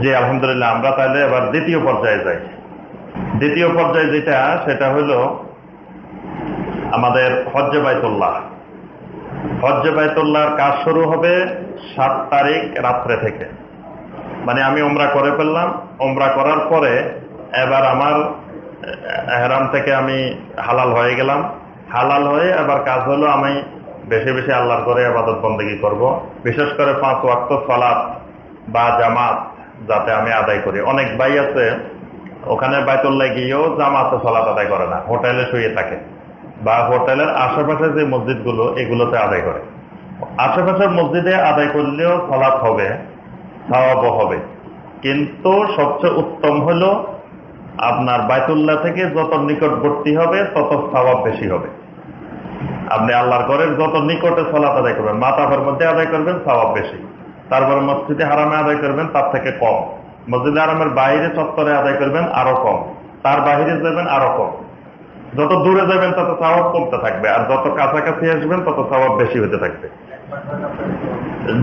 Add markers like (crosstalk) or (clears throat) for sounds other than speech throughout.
জি আলহামদুলিল্লাহ আমরা তাহলে এবার দ্বিতীয় পর্যায়ে যাই। দ্বিতীয় পর্যায়ে যেটা, সেটা হলো আমাদের হজ্জে বাইতুল্লাহ। হজ্জে বাইতুল্লাহর কাজ শুরু হবে সাত তারিখ রাত্রে থেকে। মানে আমি ওমরা করে ফেললাম। ওমরা করার পরে এবার আমার এহরাম থেকে আমি হালাল হয়ে গেলাম। হালাল হয়ে এবার কাজ হলো আমি বেশি বেশি আল্লাহর করে আবাদত বন্দেগি করব। বিশেষ করে পাঁচ ওয়াক্ত সলাপ বা জামাত যাতে আমি আদায় করি। অনেক ভাই আছে, ওখানে বাইতুল্লাহ গিয়েও জামাতে সলাত আদায় করে না, হোটেলে শুয়ে থাকে বা হোটেলের আশেপাশে যে মসজিদগুলো, এগুলোতে আদায় করে। আশেপাশের মসজিদে আদায় করলেও সলাপ হবে, সওয়াবও হবে। কিন্তু সবচেয়ে উত্তম হলো আপনার বাইতুল্লাহ থেকে যত নিকটবর্তী হবে, তত সওয়াব বেশি হবে। আপনি আল্লাহর ঘরের যত নিকটে সলাত আদায় করবেন মাতাফের মধ্যে আদায় করবেন, সওয়াব বেশি। তারপরে মসজিদে হারামে আদায় করবেন, তার থেকে কম। মসজিদে হারামের বাইরে চত্বরে আদায় করবেন, আরও কম। তার বাহিরে যাবেন, আরও কম। যত দূরে যাবেন, তত স্বভাব কমতে থাকবে। আর যত কাছাকাছি আসবেন, তত স্বভাব বেশি হতে থাকবে।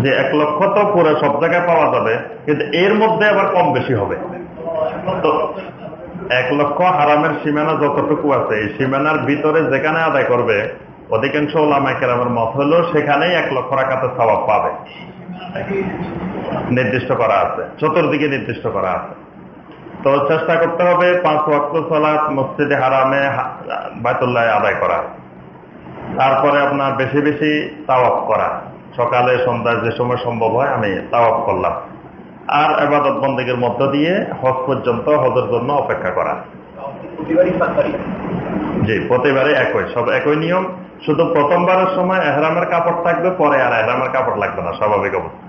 যে এক লক্ষ তো পুরো সব জায়গায় পাওয়া যাবে, কিন্তু এর মধ্যে আবার কম বেশি হবে। তো এক লক্ষ হারামের সীমানা যতটুকু আছে, এই সীমানার ভিতরে যেখানে আদায় করবে, অধিকাংশ ওলামাইকেরামের মত হলো সেখানেই এক লক্ষ রাখাতে স্বভাব পাবে। নির্দিষ্ট করা আছে। চতুর্দিকে নির্দিষ্ট করা আছে। তো চেষ্টা করতে হবে পাঁচ ওয়াক্ত সলাৎ মসজিদে হারামে বায়তুল্লাহ আদায় করা। তারপরে আপনার বেশি বেশি তাওয়াফ করা। সকালে সন্ধ্যায় যে সময় সম্ভব হয় আমি তাওয়াফ করলাম। আর এবাদত বন্দীগের মধ্য দিয়ে হজ পর্যন্ত হজের জন্য অপেক্ষা করা। জি প্রতিবারই একই। সব একই নিয়ম। শুধু প্রথমবারের সময় এহরামের কাপড় থাকবে, পরে আর এহরামের কাপড় লাগবে না, স্বাভাবিক অবস্থা।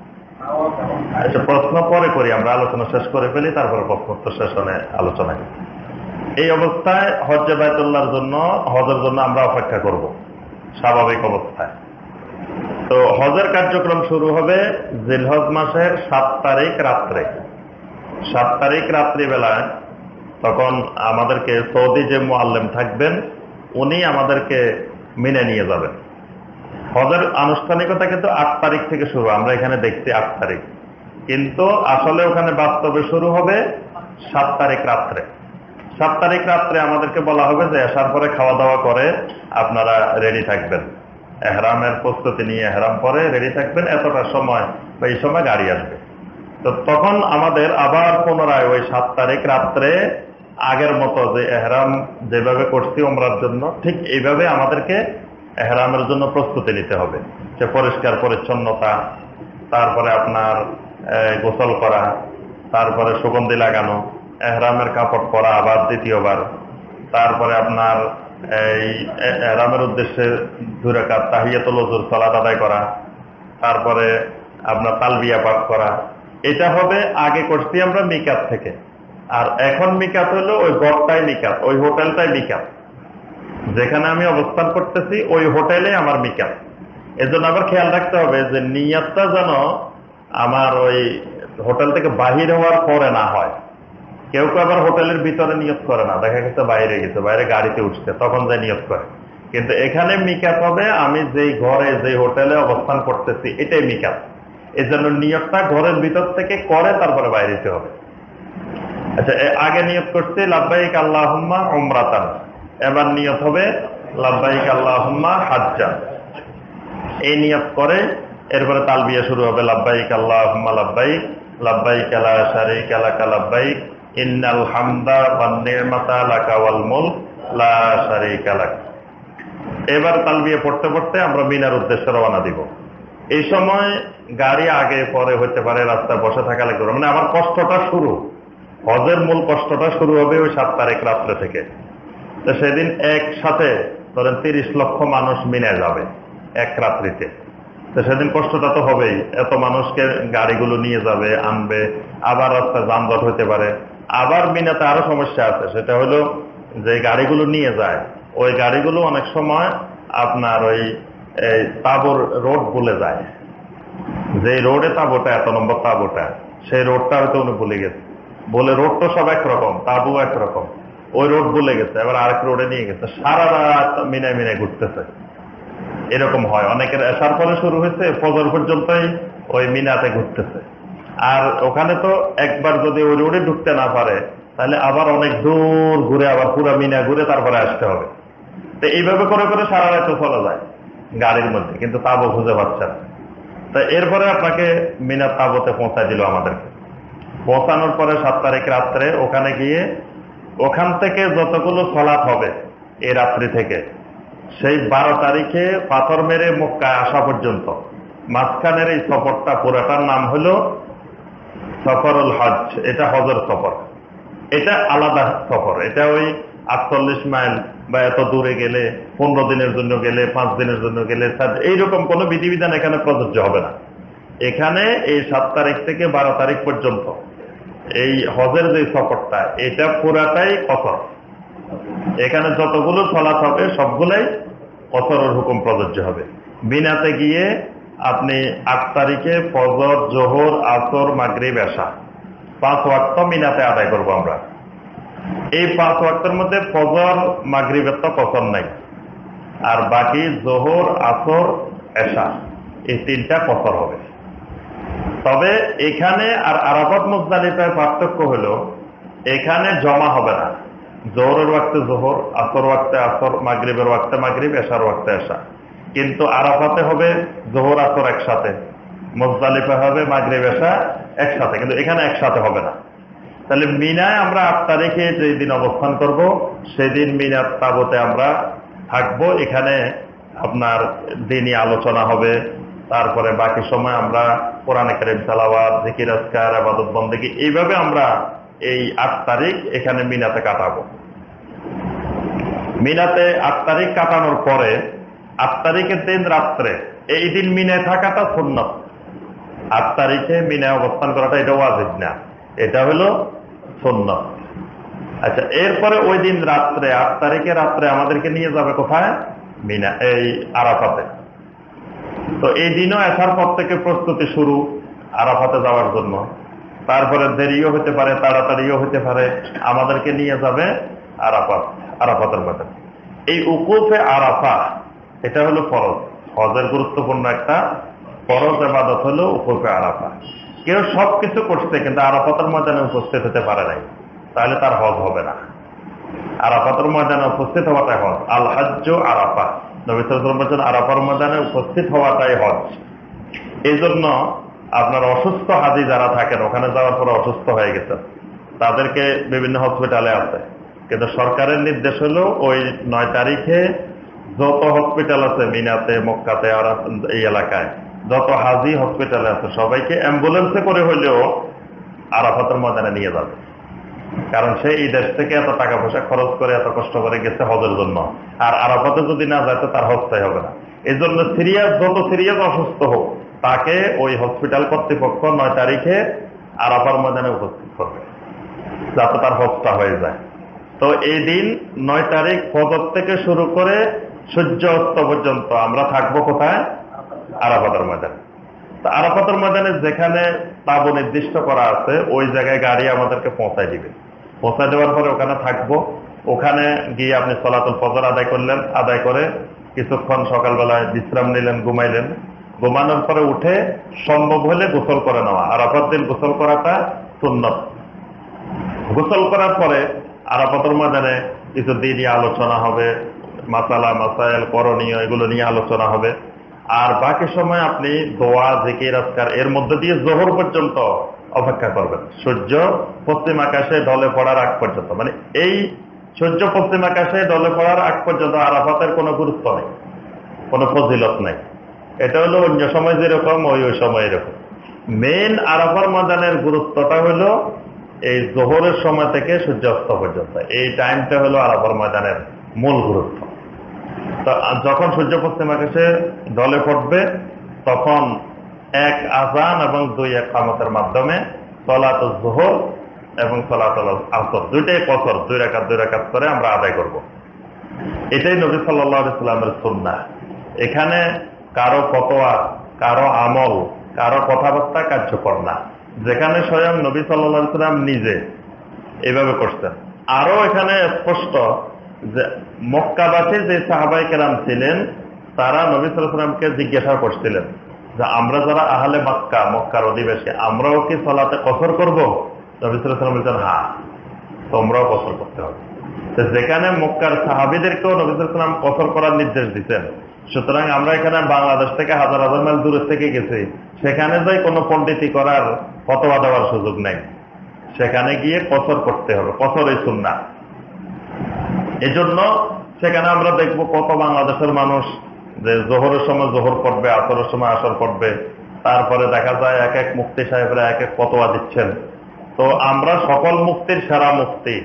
আচ্ছা প্রশ্ন পরে করি, আমরা আলোচনা শেষ করে ফেলি, তারপরে প্রশ্নোত্তর সেশনে আলোচনা এই অবস্থায় হজ্জে বায়তুল্লাহর জন্য, হজের জন্য আমরা অপেক্ষা করব, স্বাভাবিক অবস্থায়। তো হজের কার্যক্রম শুরু হবে জিলহজ মাসের সাত তারিখ রাত্রে। সাত তারিখ রাত্রিবেলায় তখন আমাদেরকে সৌদি যে মোয়াল্লেম থাকবেন, উনি আমাদেরকে মিনে নিয়ে যাবেন। হজের আনুষ্ঠানিকতা কিন্তু আট তারিখ থেকে শুরু, আমরা এখানে দেখছি আট তারিখ। কিন্তু আসলে ওখানে বাস্তবে শুরু হবে সাত তারিখ রাত্রে। সাত তারিখ রাত্রে আমাদেরকে বলা হবে যে আসার পরে খাওয়া দাওয়া করে আপনারা রেডি থাকবেন। এহরামের প্রস্তুতি নিয়ে এহরাম পরে রেডি থাকবেন, এতটা সময় বা এই সময় গাড়ি আসবে। তো তখন আমাদের আবার পুনরায় ওই সাত তারিখ রাত্রে আগের মতো যে এহরাম যেভাবে করছি ওমরার জন্য, ঠিক এইভাবে আমাদেরকে এহরামের জন্য প্রস্তুতি নিতে হবে। সে পরিষ্কার, পরিচ্ছন্নতা, তারপরে আপনার গোসল করা, তারপরে সুগন্ধি লাগানো, এহরামের কাপড় পরা আবার দ্বিতীয়বার, তারপরে আপনার, এই এহরামের উদ্দেশ্যে দুরাকাত তাহিয়াতুল হজুর আদায় করা, তারপরে আপনার তালবিয়া পাঠ করা। এটা হবে আগে করছি আমরা মিকাত থেকে। আর এখন মিকাত হলো ওই গড়টাই মিকাত ওই হোটেলটাই মিকাত যেখানে আমি অবস্থান করতেছি, ওই হোটেলে আমার মিকাত এজন্য আবার খেয়াল রাখতে হবে যে নিয়াতটা যেন আমার ওই হোটেল থেকে বাহির হওয়ার পরে না হয়। কেউ কেউ আবার হোটেলের ভিতরে নিয়োগ করে না, দেখা গেছে বাইরে গেছে, বাইরে গাড়িতে উঠছে, তখন যে নিয়োগ করে। কিন্তু এখানে মিকাত হবে, আমি যেই ঘরে যে হোটেলে অবস্থান করতেছি, এটাই মিকাত জন্য নিয়োগটা ঘরের ভিতর থেকে করে, তারপরে বাইরেতে হবে। আচ্ছা আগে নিয়োগ করছে লাভবাহিক আল্লাহম্মা ওমরাতান এবার নিয়ত হবে লাভবাহিক আল্লাহম্মা হাজ্জা এই নিয়ত করে, এরপরে তালবিয়া শুরু হবে লাভবাহিক আল্লাহম্মা লাভবাহিক লাভবাহিক শারিক আলাকা লাভবাহিক ইন্নাল হামদা বান্নিরমাতা লাকা ওয়াল মুলক, লা শারিকা লাক। এবার পড়তে পড়তে আমরা মিনার উদ্দেশ্যে রওনা দিব। এই সময় গাড়ি আগে পরে হতে পারে, রাস্তায় বসে থাকা লাগবে মানে আমার কষ্টটা শুরু। হজের মূল কষ্টটা শুরু হবে ওই সাত তারিখ রাত্রে থেকে। তো সেদিন একসাথে ধরেন তিরিশ লক্ষ মানুষ মিনে যাবে এক রাত্রিতে। তো সেদিন কষ্টটা তো হবেই। এত মানুষকে গাড়িগুলো নিয়ে যাবে, আনবে, আবার রাস্তায় যানজট হতে পারে। আবার মিনাতে আরও সমস্যা আছে, সেটা হলো যে গাড়িগুলো নিয়ে যায়, ওই গাড়িগুলো অনেক সময় আপনার ওই তাবর রোড বলে যায়। যে রোডে তাবুটা, এত নম্বর তাবুটা, সেই রোডটা হয়তো উনি ভুলে গেছে। বলে রোড তো সব একরকম, তাবু একরকম। ওই রোড বলে গেছে, এবার আরেক রোডে নিয়ে গেছে। সারা রাত মিনায় মিনায় ঘুরতেছে। এরকম হয়। অনেকের এসার পরে শুরু হয়েছে, ফজর পর্যন্তই ওই মিনাতে ঘুরতেছে। আর ওখানে তো একবার যদি ওই রোডে ঢুকতে না পারে, তাহলে আবার অনেক দূর ঘুরে আবার পুরো মিনা ঘুরে তারপরে আসতে হবে। তো এইভাবে করে করে সারা রাত চলে যায় গাড়ির মধ্যে, কিন্তু তাবো খুঁজে পাচ্ছে না। তো এরপরে আপনাকে মিনা তাবতে পৌঁছায় দিল আমাদেরকে। পৌঁছানোর পরে সাত তারিখ রাত্রে ওখানে গিয়ে ওখান থেকে যতগুলো সলাপ হবে এই রাত্রি থেকে, সেই বারো তারিখে পাথর মেরে মক্কায় আসা পর্যন্ত। মাঝখানের এই সফরটা পুরাটার নাম হলো সফরুল হজ এটা হজর সফর। এটা আলাদা সফর। এটা ওই আটচল্লিশ মাইল বা এত দূরে গেলে, পনেরো দিনের জন্য গেলে, পাঁচ দিনের জন্য গেলে এইরকম কোনো বিধিবিধান এখানে প্রযোজ্য হবে না। এখানে এই সাত তারিখ থেকে বারো তারিখ পর্যন্ত এই হজের যে সফরটা, এটা পুরাটাই কসর এখানে যতগুলো ফলাত হবে, সবগুলাই কসরের হুকুম প্রযোজ্য হবে। বিনাতে গিয়ে আপনি আট তারিখে ফজর, জোহর, আসর, মাগরিব, এশা, পাঁচ ওয়াক্ত মিনাতে আদায় করব আমরা। এই পাঁচ ওয়াক্তের মধ্যে ফজর, মাগরিবের তো কসর নাই। আর বাকি জোহর, আসর, এশা, এই তিনটা কসর হবে। তবে এখানে আর আরাফাত মুজদালিফায় পার্থক্য হলো, এখানে জমা হবে না। জোহরের ওয়াক্তে জোহর, আসর ওয়াক্তে আসর, মাগরিবের ওয়াক্তে মাগরিব, এশার ওয়াক্তে এশা। কিন্তু আরাফাতে হবে জোহর, আসর একসাথে। মুজদালিফা হবে মাগরিব, এশা একসাথে। কিন্তু এখানে একসাথে হবে না। তাহলে মিনায় আমরা আট তারিখে যেই দিন অবস্থান করব, সেদিন মিনার তাবতে আমরা থাকব। এখানে আপনার দিনই আলোচনা হবে। তারপরে বাকি সময় আমরা কোরআনে কারিম সালাওয়াত, জিকির আসকার আবাদত বন্দেগী এইভাবে আমরা এই আট তারিখ এখানে মিনাতে কাটাবো। মিনাতে আট তারিখ কাটানোর পরে আট তারিখের দিন রাত্রে এই দিন মিনায় থাকাটা সুন্নত। আট তারিখে মিনায় অবস্থান করাটা এটা ওয়াজিব না, এটা হলো সুন্নত। আচ্ছা এরপরে ওই দিন রাত্রে, আট তারিখে রাত্রে আমাদেরকে নিয়ে যাবে কোথায়? মিনা, এই আরাফাতে। তো এই দিনও আসার পর থেকে প্রস্তুতি শুরু আরাফাতে যাওয়ার জন্য। তারপরে দেরিও হতে পারে, তাড়াতাড়িও হতে পারে। আমাদেরকে নিয়ে যাবে আরাফাত, আরাফাতের মধ্যে। এই উকুফে আরাফা, এটা হলো ফরজ। হজের গুরুত্বপূর্ণ একটা ফরজ এবাদত হলো উকুফে আরাফা। কেউ সবকিছু করছে কিন্তু আরাফাতের ময়দানে উপস্থিত হতে পারে নাই। তাহলে তার হজ হবে না। আরাফাতের ময়দানে উপস্থিত হওয়াটাই হজ। আল হাজ্য আরাফা। নবিসাম আরাফার ময়দানে উপস্থিত হওয়াটাই হজ। এই জন্য আপনার অসুস্থ হাজি যারা থাকেন, ওখানে যাওয়ার পরে অসুস্থ হয়ে গেছেন। তাদেরকে বিভিন্ন হসপিটালে আছে। কিন্তু সরকারের নির্দেশ হলো, ওই নয় তারিখে যত হসপিটাল আছে, মিনাতে, মক্কাতে, আর এই এলাকায়, যত হাজি হসপিটালে আছে, সবাইকে অ্যাম্বুলেন্সে করে হলেও আরাফাতের ময়দানে নিয়ে যাবে। কারণ সে এই দেশ থেকে এত টাকা পয়সা খরচ করে এত কষ্ট করে গেছে হজের জন্য। আর আরাফাতে যদি না যায় তো তার হজটাই হবে না। এই জন্য সিরিয়াস যত সিরিয়াস অসুস্থ হোক, তাকে ওই হসপিটাল কর্তৃপক্ষ নয় তারিখে আরাফার ময়দানে উপস্থিত করবে, যাতে তার হজটা হয়ে যায়। তো এই দিন নয় তারিখ ফজর থেকে শুরু করে সূর্য অস্ত পর্যন্ত আমরা থাকব কোথায়? আরাফাতের ময়দানে। তো আরাফাতের ময়দানে যেখানে তাবু নির্দিষ্ট করা আছে, ওই জায়গায় গাড়ি আমাদেরকে পৌঁছায় দিবে। পৌঁছায় দেওয়ার পরে ওখানে থাকব। ওখানে গিয়ে আপনি সলাতুল ফজর আদায় করলেন, আদায় করে কিছুক্ষণ সকালবেলায় বিশ্রাম নিলেন, ঘুমাইলেন। ঘুমানোর পরে উঠে সম্ভব হলে গোসল করে নেওয়া। আরাফাত দিন গোসল করাটা সুন্নত। গোসল করার পরে আর আরাফাতের ময়দানে কিছু দিনই আলোচনা হবে, মাসালা, মাসাইল, করণীয়, এগুলো নিয়ে আলোচনা হবে। আর বাকি সময় আপনি দোয়া, জিকির, আজকার এর মধ্যে দিয়ে জোহর পর্যন্ত অপেক্ষা করবেন। সূর্য পশ্চিম আকাশে ঢলে পড়ার আগ পর্যন্ত। মানে এই সূর্য পশ্চিম আকাশে ঢলে পড়ার আগ পর্যন্ত আরাফাতের কোনো গুরুত্ব নেই, কোনো ফজিলত নেই। এটা হলো অন্য সময় যেরকম, ওই ওই সময় এরকম। মেন আরাফার ময়দানের গুরুত্বটা হলো এই জোহরের সময় থেকে সূর্যাস্ত পর্যন্ত। এই টাইমটা হলো আরাফার ময়দানের মূল গুরুত্ব। যখন সূর্য পশ্চিম আকাশে ঢলে পড়বে, তখন এক আজান এবং দুই এক খামতের মাধ্যমে সলাত জোহর এবং সলাত আসর দুইটাই কসর, দুই রেখাত দুই রেখাত করে আমরা আদায় করব। এটাই নবী সাল্লামের সুন্না এখানে কারও ফতোয়া, কারও আমল, কারও কথাবার্তা কার্যকর না। যেখানে স্বয়ং নবী সাল্লাম নিজে এইভাবে করছেন। আরও এখানে স্পষ্ট যে মক্কাবাসী যে সাহাবাই কেরাম ছিলেন, তারা নবী সাল্লামকে জিজ্ঞাসা করছিলেন যে আমরা যারা আহলে মক্কা, মক্কার অধিবেশী আমরাও কি সলাতে কসর করব? নবিসাম বলছেন হ্যাঁ তোমরাও কসর করতে হবে। যেখানে মক্কার সাহাবিদেরকেও নবিসাম কসর করার নির্দেশ দিচ্ছেন সুতরাং আমরা এখানে বাংলাদেশ থেকে হাজার হাজার মাইল দূরের থেকে গেছি, সেখানে যাই কোনো পণ্ডিতি করার ফতোয়া দেওয়ার সুযোগ নেই। সেখানে গিয়ে কসর করতে হবে, কসর এই সুন্না এজন্য সেখানে আমরা দেখব কত বাংলাদেশের মানুষ যে জোহরের সময় জোহর পড়বে, আসরের সময় আসর পড়বে, তারপরে দেখা যায় এক এক মুক্তি সাহেবরা এক এক ফতোয়া দিচ্ছেন। তো আমরা সকল মুক্তির সেরা মুক্তি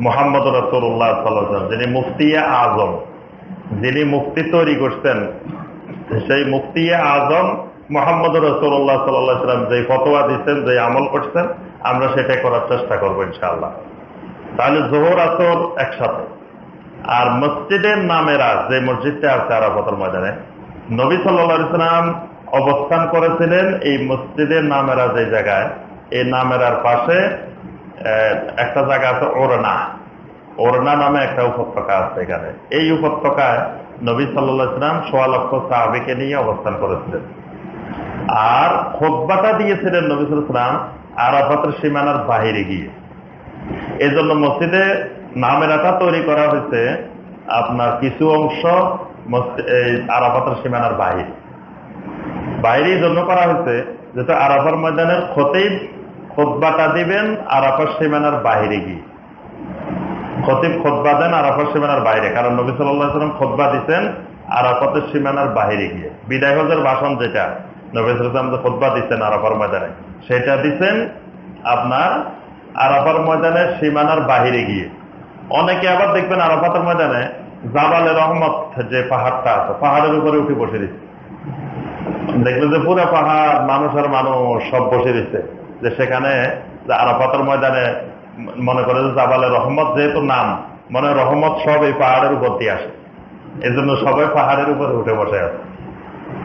মোহাম্মদ রসুল্লাহ সাল্লাম যিনি মুফতি আজম, যিনি মুক্তি তৈরি করছেন, সেই মুক্তি আজম মোহাম্মদ রসুল্লাহ সাল্লাম যে ফতোয়া দিচ্ছেন যে আমল করছেন, আমরা সেটাই করার চেষ্টা করব ইনশাআল্লাহ। তাহলে জোহর, আসর একসাথে। আর মসজিদের নামেরা যে মসজিদটা আছে আরাফতের ময়দানে। নবী সাল্লা ইসলাম অবস্থান করেছিলেন এই মসজিদের নামেরা যে জায়গায়। এই নামেরার পাশে একটা জায়গা আছে ওরনা। ওরনা নামে একটা উপত্যকা আছে এখানে। এই উপত্যকায় নবী সাল্লা ইসলাম সোয়া লক্ষ সাহাবিকে নিয়ে অবস্থান করেছিলেন। আর খোদ্বাটা দিয়েছিলেন নবী সাল্লাম আরাফাতের সীমানার বাহিরে গিয়ে। এই জন্য মসজিদে নামেরাটা তৈরি করা হয়েছে আপনার কিছু অংশ আরাফাতের সীমানার বাহিরে বাইরে জন্য করা হয়েছে, যেহেতু আরাফার ময়দানের খতিব খোদবাটা দিবেন, আরাফার সীমানার বাহিরে গিয়ে। খতিব খোদবা দেন, আরাফার সীমানার বাইরে। কারণ নবী সাল্লাম খোদবা দিচ্ছেন আরাফাতের সীমানার বাহিরে গিয়ে। বিদায় হজের ভাষণ যেটা, নবী সাল্লাম যে খোদবা দিচ্ছেন আরাফার ময়দানে, সেটা দিচ্ছেন আপনার আরাফার ময়দানের সীমানার বাহিরে গিয়ে। অনেকে আবার দেখবেন আরাফাতের ময়দানে জাবালে রহমত যে পাহাড়টা আছে, পাহাড়ের উপরে উঠে বসে দিচ্ছে। দেখবেন যে পুরো পাহাড়, মানুষ আর মানুষ সব বসে দিচ্ছে। যে সেখানে আরাফাতের ময়দানে মনে করে যে জাবালে রহমত যেহেতু নাম, মনে রহমত সব এই পাহাড়ের উপর দিয়ে আসে। এই জন্য সবাই পাহাড়ের উপরে উঠে বসে আছে।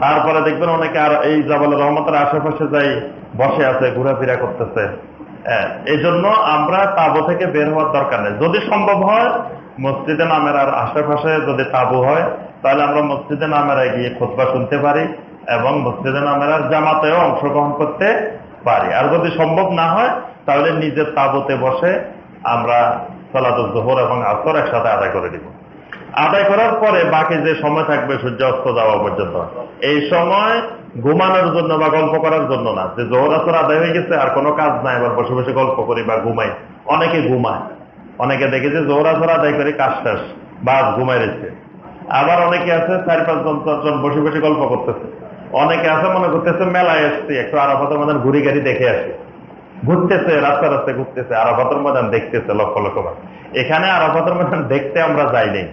তারপরে দেখবেন অনেকে আর এই জাবালে রহমতের আশেপাশে যাই বসে আছে, ঘোরাফেরা করতেছে। এই জন্য আমরা তাবু থেকে বের হওয়ার দরকার নেই। যদি সম্ভব হয়, মসজিদে নামের আর আশেপাশে যদি তাবু হয়, তাহলে আমরা মসজিদে নামের গিয়ে খোদবা শুনতে পারি এবং মসজিদে নামের জামাতেও অংশগ্রহণ করতে পারি। আর যদি সম্ভব না হয়, তাহলে নিজের তাবুতে বসে আমরা সলাতুল জোহর এবং আসর একসাথে আদায় করে দিব। আদায় করার পরে বাকি যে সময় থাকবে, সূর্য অস্ত যাওয়া পর্যন্ত। এই সময় ঘুমানোর জন্য বা গল্প করার জন্য না। যে জোহর আসর আদায় হয়ে গেছে, আর কোনো কাজ নাই এবার বসে বসে গল্প করি বা ঘুমাই। অনেকে ঘুমায়। অনেকে দেখে যে জোহর আসর আদায় করে কাজ শেষ, বাস ঘুমাই রয়েছে। আবার অনেকে আছে, চার পাঁচ জন চারজন বসে বসে গল্প করতেছে। অনেকে আছে, মনে করতেছে, মেলায় এসছে একটু আরাফাতের ময়দান ঘুরি গাড়ি দেখে আসে। ঘুরতেছে রাস্তা রাস্তায় ঘুরতেছে, আরাফাতের ময়দান দেখতেছে লক্ষ লক্ষ এখানে আরাফাতের ময়দান দেখতে আমরা যাই নেই।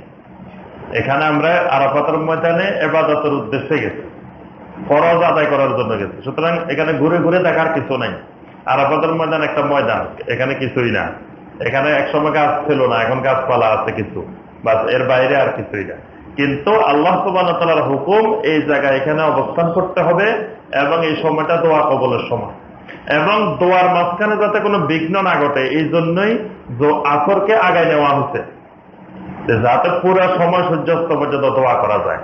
এখানে আমরা আরাফাতের ময়দানে এবাদতের উদ্দেশ্যে গেছি। ফরজ আদায় করার জন্য গেছে। সুতরাং এখানে ঘুরে ঘুরে দেখার কিছু নাই। আরাফাতের ময়দান একটা ময়দান, এখানে কিছুই না। এখানে একসময় গাছ ছিল না, এখন গাছপালা আছে কিছু। বাসের বাইরে আর কিছুই না। কিন্তু আল্লাহ সুবাহর হুকুম, এই জায়গায় এখানে অবস্থান করতে হবে এবং এই সময়টা দোয়া কবলের সময়। এবং দোয়ার মাঝখানে যাতে কোনো বিঘ্ন না ঘটে, এই জন্যই আসরকে আগায় নেওয়া হচ্ছে। যাতে পুরো সময় সূর্যাস্ত পর্যন্ত দোয়া করা যায়।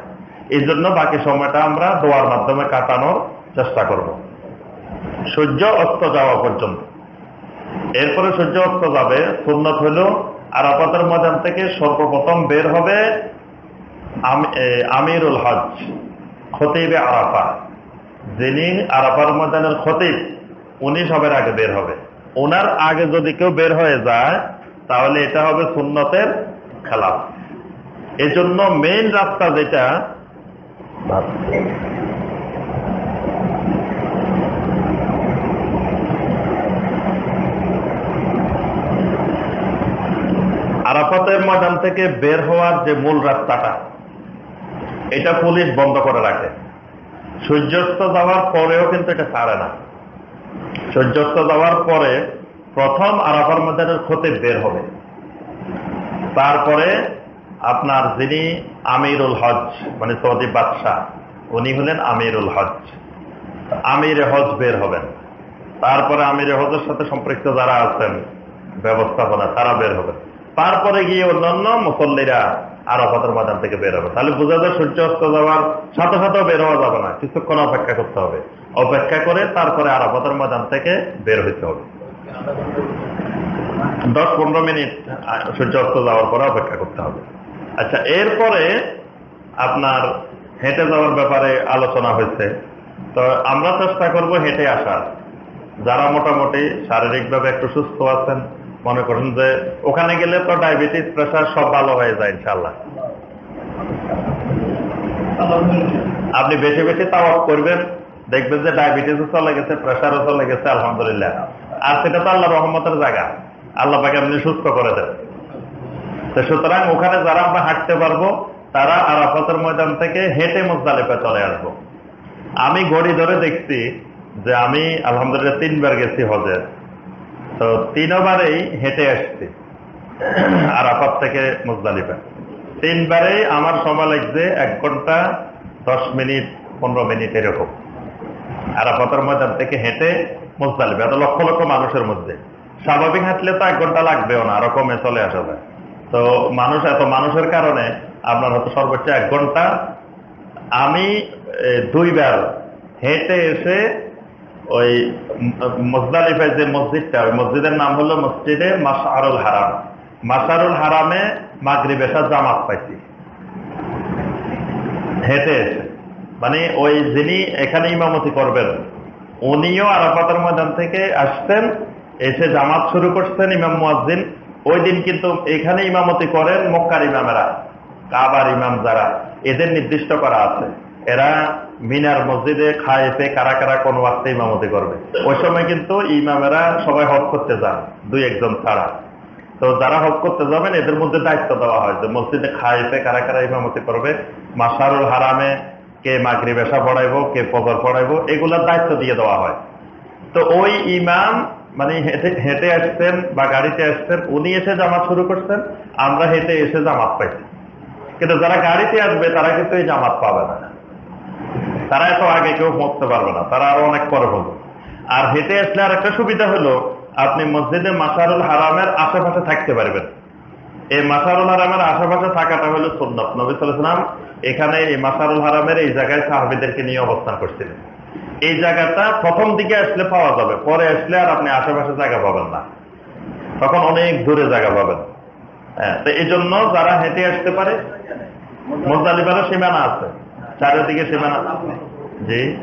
এই জন্য বাকি সময়টা আমরা দোয়ার মাধ্যমে কাটানোর চেষ্টা করব। সূর্য অস্ত যাওয়া পর্যন্ত। এরপরে সূর্য অস্ত যাবে, সুন্নত হইল আরাপাতের ময়দান থেকে সর্বপ্রথম বের হবে আমিরুল হজ, খতিবে আরাফা। যিনি আরাফার ময়দানের খতিব, উনি সবের আগে বের হবে। ওনার আগে যদি কেউ বের হয়ে যায়, তাহলে এটা হবে সুন্নতের খেলাফ এই জন্য মেইন রাস্তা যেটা, আরাফাতের ময়দান থেকে বের হওয়ার যে মূল রাস্তাটা, এটা পুলিশ বন্ধ করে রাখে। সূর্যাস্ত যাওয়ার পরেও কিন্তু এটা ছাড়ে না। সূর্যাস্ত যাওয়ার পরে প্রথম আরাফার ময়দানের ক্ষতি বের হবে। তারপরে আপনার যিনি আমিরুল হজ মানে সৌদি বাদশাহ, উনি হলেন আমিরুল হজ আমির হজ বের হবেন। তারপরে আমির হজের সাথে সম্পৃক্ত যারা আছেন, ব্যবস্থাপনা, তারা বের হবেন। তারপরে গিয়ে অন্যান্য মুসল্লিরা আরাফাতের ময়দান থেকে বের হবে। তাহলে বোঝা যায় সূর্য অস্ত যাওয়ার সাথে সাথেও বের হওয়া যাবে না। কিছুক্ষণ অপেক্ষা করতে হবে। অপেক্ষা করে তারপরে আরাফাতের ময়দান থেকে বের হইতে হবে। দশ পনেরো মিনিট সূর্য অস্ত যাওয়ার পরে অপেক্ষা করতে হবে। আচ্ছা এরপরে আপনার হেঁটে যাওয়ার ব্যাপারে আলোচনা হয়েছে। তো আমরা চেষ্টা করব হেঁটে আসার। যারা মোটামুটি শারীরিকভাবে একটু সুস্থ আছেন, মনে করেন যে ওখানে গেলে তো ডায়াবেটিস, প্রেশার সব ভালো হয়ে যায় ইনশাল্লাহ আপনি বেশি বেশি তাওয়াক করবেন। দেখবেন যে ডায়াবেটিসও চলে গেছে, প্রেশারও চলে গেছে, আলহামদুলিল্লাহ। আর সেটা তো আল্লাহ রহমতের জায়গা। আল্লাহ পাকে আপনি সুস্থ করে দেন। তো সুতরাং ওখানে যারা আমরা হাঁটতে পারব, তারা আরাফাতের ময়দান থেকে হেঁটে মুজদালিফা চলে আসব। আমি ঘড়ি ধরে দেখছি যে আমি আলহামদুলিল্লাহ তিনবার গেছি হজে তো তিনবারেই হেঁটে আসছি আরাফাত থেকে মুজদালিফা তিনবারেই আমার সময় লাগছে এক ঘণ্টা, দশ মিনিট, পনেরো মিনিট এরকম। আরাফাতের ময়দান থেকে হেঁটে মুজদালিফা এত লক্ষ লক্ষ মানুষের মধ্যে। স্বাভাবিক হাঁটলে তো এক ঘণ্টা লাগবেও না, আরও কমে চলে আসা যায় তো মানুষ এত মানুষের কারণে আপনার হয়তো সর্বোচ্চ এক ঘণ্টা। আমি দুইবার হেঁটে এসে ওই মজদালিফায় যে মসজিদটা, ওই মসজিদের নাম হলো মসজিদে মাসারুল হারাম। মাসারুল হারামে মাগরি বেশা জামাত পাইছি। হেঁটে এসে। মানে ওই যিনি এখানে ইমামতি করবেন, উনিও আরাফাতের ময়দান থেকে আসতেন এসে জামাত শুরু করছেন ইমাম মুয়াজ্জিন। ওই দিন কিন্তু এখানে ইমামতি করেন মক্কার ইমামেরা, কাবার ইমাম যারা, এদের নির্দিষ্ট করা আছে। এরা মিনার মসজিদে খায়েতে কারা কারা কোন ওয়াক্তে ইমামতি করবে। ওই সময় কিন্তু ইমামেরা সবাই হজ করতে যান, দুই একজন ছাড়া। তো যারা হজ করতে যাবেন, এদের মধ্যে দায়িত্ব দেওয়া হয় যে মসজিদে খায়েতে কারা কারা ইমামতি করবে মাসারুল হারামে কে মাগরি বেশা পড়াইবো, কে পদর পড়াইবো, এগুলোর দায়িত্ব দিয়ে দেওয়া হয়। তো ওই ইমাম মানে হেঁটে হেঁটে আসতেন বা গাড়িতে আসতেন, উনি এসে জামাত শুরু করছেন আমরা হেঁটে এসে জামাত পাইছি কিন্তু যারা গাড়িতে আসবে, তারা কিন্তু এই জামাত পাবে না। তারা এত আগে কেউ পৌঁছতে পারবে না, তারা আরও অনেক পরে হলো। আর হেঁটে আসলে আর একটা সুবিধা হলো, আপনি মসজিদে মাসারুল হারামের আশেপাশে থাকতে পারবেন। এই মাসারুল হারামের আশেপাশে থাকাটা হলো সুন্নত। নবী সালাম এখানে এই মাসারুল হারামের এই জায়গায় সাহাবিদেরকে নিয়ে অবস্থান করছিলেন। এই জায়গাটা প্রথম দিকে আসলে পাওয়া যাবে, পরে আসলে আর আপনি আশেপাশে জায়গা পাবেন না। তখন অনেক দূরে জায়গা পাবেন। হ্যাঁ তো এই জন্য যারা হেঁটে আসতে পারে মোজালিবারও সীমানা আছে। চারিদিকে সীমানা জি।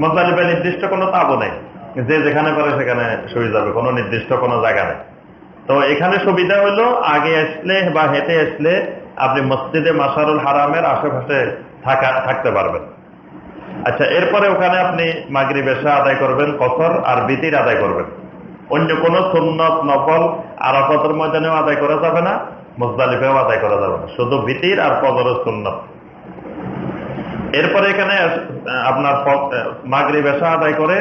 মোজালিবার নির্দিষ্ট কোনো তাবও নেই। যে যেখানে পারে সেখানে শুয়ে যাবে, কোনো নির্দিষ্ট কোনো জায়গা নেই। তো এখানে সুবিধা হলো, আগে আসলে বা হেঁটে আসলে আপনি মসজিদে মাসারুল হারামের আশেপাশে থাকা থাকতে পারবেন। আচ্ছা এরপরে ওখানে আপনি মাগরি বেশা আদায় করবেন কসর আর বিতির আদায় করবেন। অন্য কোন সুন্নত নফল আরাফতের ময়দানেও আদায় করা যাবে না, মুজদালিফেও আদায় করা যাবে না, শুধু বিতির আর পদরের সুন্নত। এরপরে এখানে আপনার মাগরি বেশা আদায় করে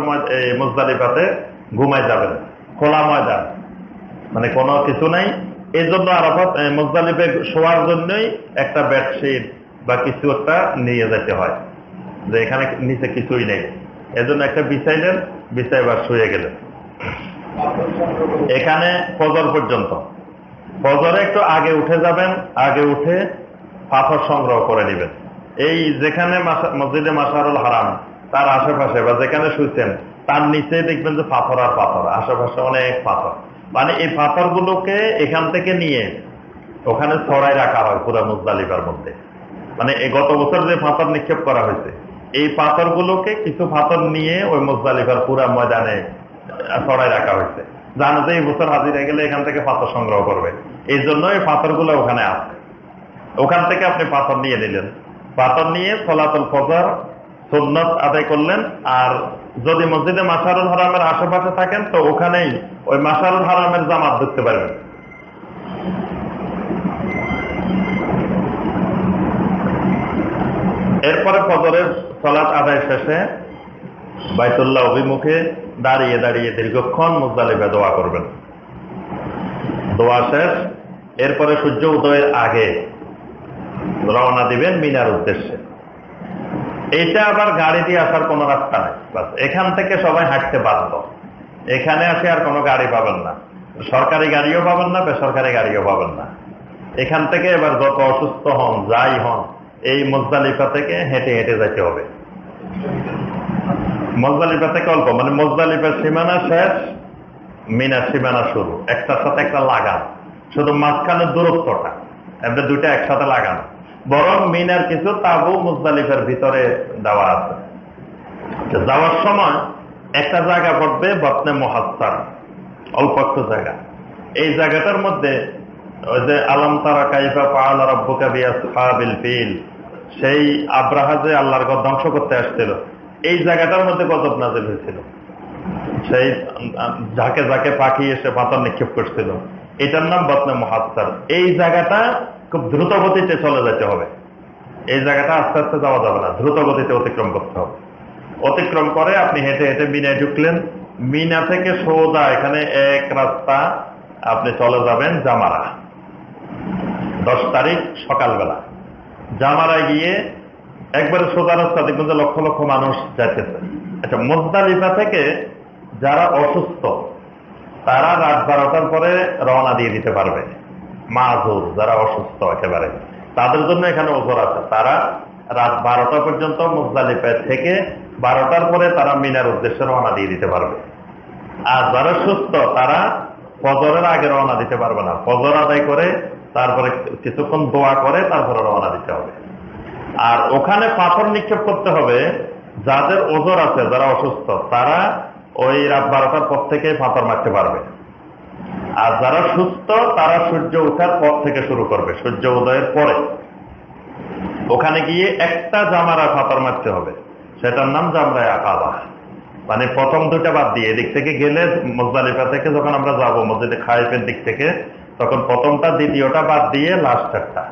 ময়- এই মুজদালিফাতে ঘুমায় যাবেন, খোলা ময়দান। মানে কোনো কিছু নাই। এই জন্য আরাফত মুজদালিফে শোয়ার জন্যই একটা বেডশিট বা কিছু একটা নিয়ে যেতে হয়, যে এখানে নিচে কিছুই নেই। এজন্য একটা বিছাইলেন বিছাই বা শুয়ে গেলেন। এখানে ফজর পর্যন্ত। ফজরে একটু আগে উঠে যাবেন, আগে উঠে পাথর সংগ্রহ করে নেবেন। এই যেখানে মসজিদে মাসারুল হারাম, তার আশেপাশে বা যেখানে শুয়েছেন, তার নিচে দেখবেন যে পাথর আর পাথর, আশেপাশে অনেক পাথর। মানে এই পাথরগুলোকে এখান থেকে নিয়ে ওখানে ছড়াই রাখা হয় পুরা মুজদালিফার মধ্যে। মানে গত বছর যে পাথর নিক্ষেপ করা হয়েছে, এই পাথরগুলোকে কিছু পাথর নিয়ে ওই মুজদালিফার পুরা ময়দানে ছড়াই রাখা হয়েছে। জানো যে এই বছর হাজিরা গেলে এখান থেকে পাথর সংগ্রহ করবে। এই জন্য এই পাথরগুলো ওখানে আছে। ওখান থেকে আপনি পাথর নিয়ে নিলেন। পাথর নিয়ে ফলাফল ফজর, সুন্নত আদায় করলেন। আর যদি মসজিদে মাসারুল হারামের আশেপাশে থাকেন, তো ওখানেই ওই মাসারুল হারামের জামাত ধরতে পারবেন। এরপরে ফজরের সলাৎ আদায় শেষে বাইতুল্লাহ অভিমুখে দাঁড়িয়ে দাঁড়িয়ে দীর্ঘক্ষণ মুজদালিফে দোয়া করবেন। দোয়া শেষ, এরপরে সূর্য উদয়ের আগে রওনা দিবেন মিনার উদ্দেশ্যে। এইটা আবার গাড়ি দিয়ে আসার কোনো রাস্তা নাই। এখান থেকে সবাই হাঁটতে বাধ্য। এখানে আসে আর কোনো গাড়ি পাবেন না। সরকারি গাড়িও পাবেন না, বেসরকারি গাড়িও পাবেন না। এখান থেকে এবার যত অসুস্থ হন, যাই হন এই মজদালিফা থেকে হেঁটে হেঁটে যাইতে হবে। মজদালিফা থেকে অল্প মানে মজদালিফার সীমানা শেষ, মিনার সীমানা শুরু। একটার সাথে একটা লাগানো। শুধু মাঝখানের দূরত্বটা এমনি দুইটা একসাথে লাগানো। বরং মিনার কিছু তাবু মুজদালিফার ভিতরে দেওয়া আছে। যাওয়ার সময় একটা জায়গা পড়বে বতনে মহাস্তার অল্প একটু জায়গা। এই জায়গাটার মধ্যে ওই যে আলম তারা কাইফা পাল রব্বুকা বিয়াসহাবিল ফিল সেই আব্রাহা যে আল্লাহর ঘর ধ্বংস করতে আসছিল, এই জায়গাটার মধ্যে গজব নাজিল হয়েছিল। সেই যাকে যাকে পাখি এসে পাথর নিক্ষেপ করছিল। এটার নাম বতনে মহাস্তার এই জায়গাটা খুব দ্রুত গতিতে চলে যেতে হবে। এই জায়গাটা আস্তে আস্তে যাওয়া যাবে না। দ্রুত গতিতে অতিক্রম করতে হবে। অতিক্রম করে আপনি হেঁটে হেঁটে মিনায় ঢুকলেন। মিনা থেকে সোজা এখানে এক রাস্তা আপনি চলে যাবেন জামারা। দশ তারিখ সকালবেলা। জামারায় গিয়ে একবারে সোজা রাস্তা দেখবেন যে লক্ষ লক্ষ মানুষ যাইতেছে। আচ্ছা মোদ্দালিফা থেকে যারা অসুস্থ, তারা রাত বারোটার পরে রওনা দিয়ে দিতে পারবে। মাজুর যারা অসুস্থ একেবারে। তাদের জন্য এখানে ওজোর আছে। তারা রাত বারোটা পর্যন্ত মুজদালিফা থেকে বারোটার পরে তারা মিনার উদ্দেশ্যে রওনা দিয়ে দিতে পারবে। আর যারা সুস্থ, তারা ফজরের আগে রওনা দিতে পারবে না। ফজর আদায় করে তারপরে কিছুক্ষণ দোয়া করে তারপরে রওনা দিতে হবে। আর ওখানে পাথর নিক্ষেপ করতে হবে, যাদের ওজোর আছে, যারা অসুস্থ, তারা ওই রাত বারোটার পর থেকে পাথর মারতে পারবে। আর যারা সুস্থ, তারা সূর্য ওঠার পর থেকে শুরু করবে, সূর্য উদয়ের পরে। ওখানে গিয়ে একটা জামারা পাথর মারতে হবে, সেটার নাম জামরায় আকাবা। মানে প্রথম দুটা বাদ দিয়ে, এদিক থেকে গেলে মজদালিফা থেকে যখন আমরা যাব, মসজিদে খাইফের দিক থেকে তখন প্রথমটা, দ্বিতীয়টা বাদ দিয়ে লাস্ট একটা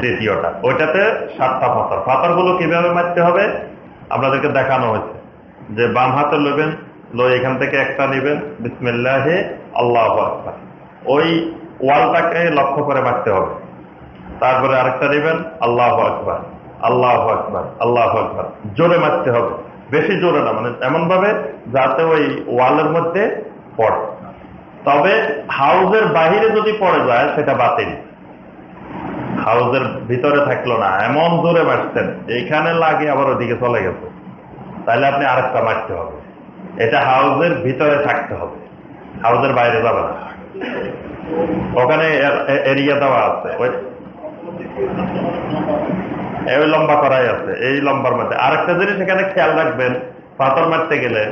তৃতীয়টা। ওইটাতে সাতটা পাথর। পাথরগুলো কীভাবে মারতে হবে? আপনাদেরকে দেখানো হয়েছে। যে বাম হাতে লবেন লই এখান থেকে একটা নেবেন। বিসমিল্লাহে, আল্লাহ আকবার। ওই ওয়ালটাকে লক্ষ্য করে মারতে হবে। তারপরে আরেকটা নেবেন, আল্লাহ আকবার আল্লাহ আকবার আল্লাহ আকবার। জোরে মারতে হবে। বেশি জোরে না মানে এমন ভাবে যাতে ওই ওয়ালের মধ্যে পড়ে। তবে হাউজের বাহিরে যদি পড়ে যায়, সেটা বাতিল। হাউজের ভিতরে থাকল না, এমন জোরে মারছেন এইখানে লাগে আবার ওদিকে চলে গেছে। তাহলে আপনি আরেকটা মারতে হবে। এটা হাউজের ভিতরে থাকতে হবে। হাউজের বাইরে যাবে না। ওখানে এরিয়া দেওয়া আছে। এই লম্বা করাই আছে, এই লম্বার মধ্যে। আরেকটা জিনিস এখানে খেয়াল রাখবেন, পাথর মারতে গেলে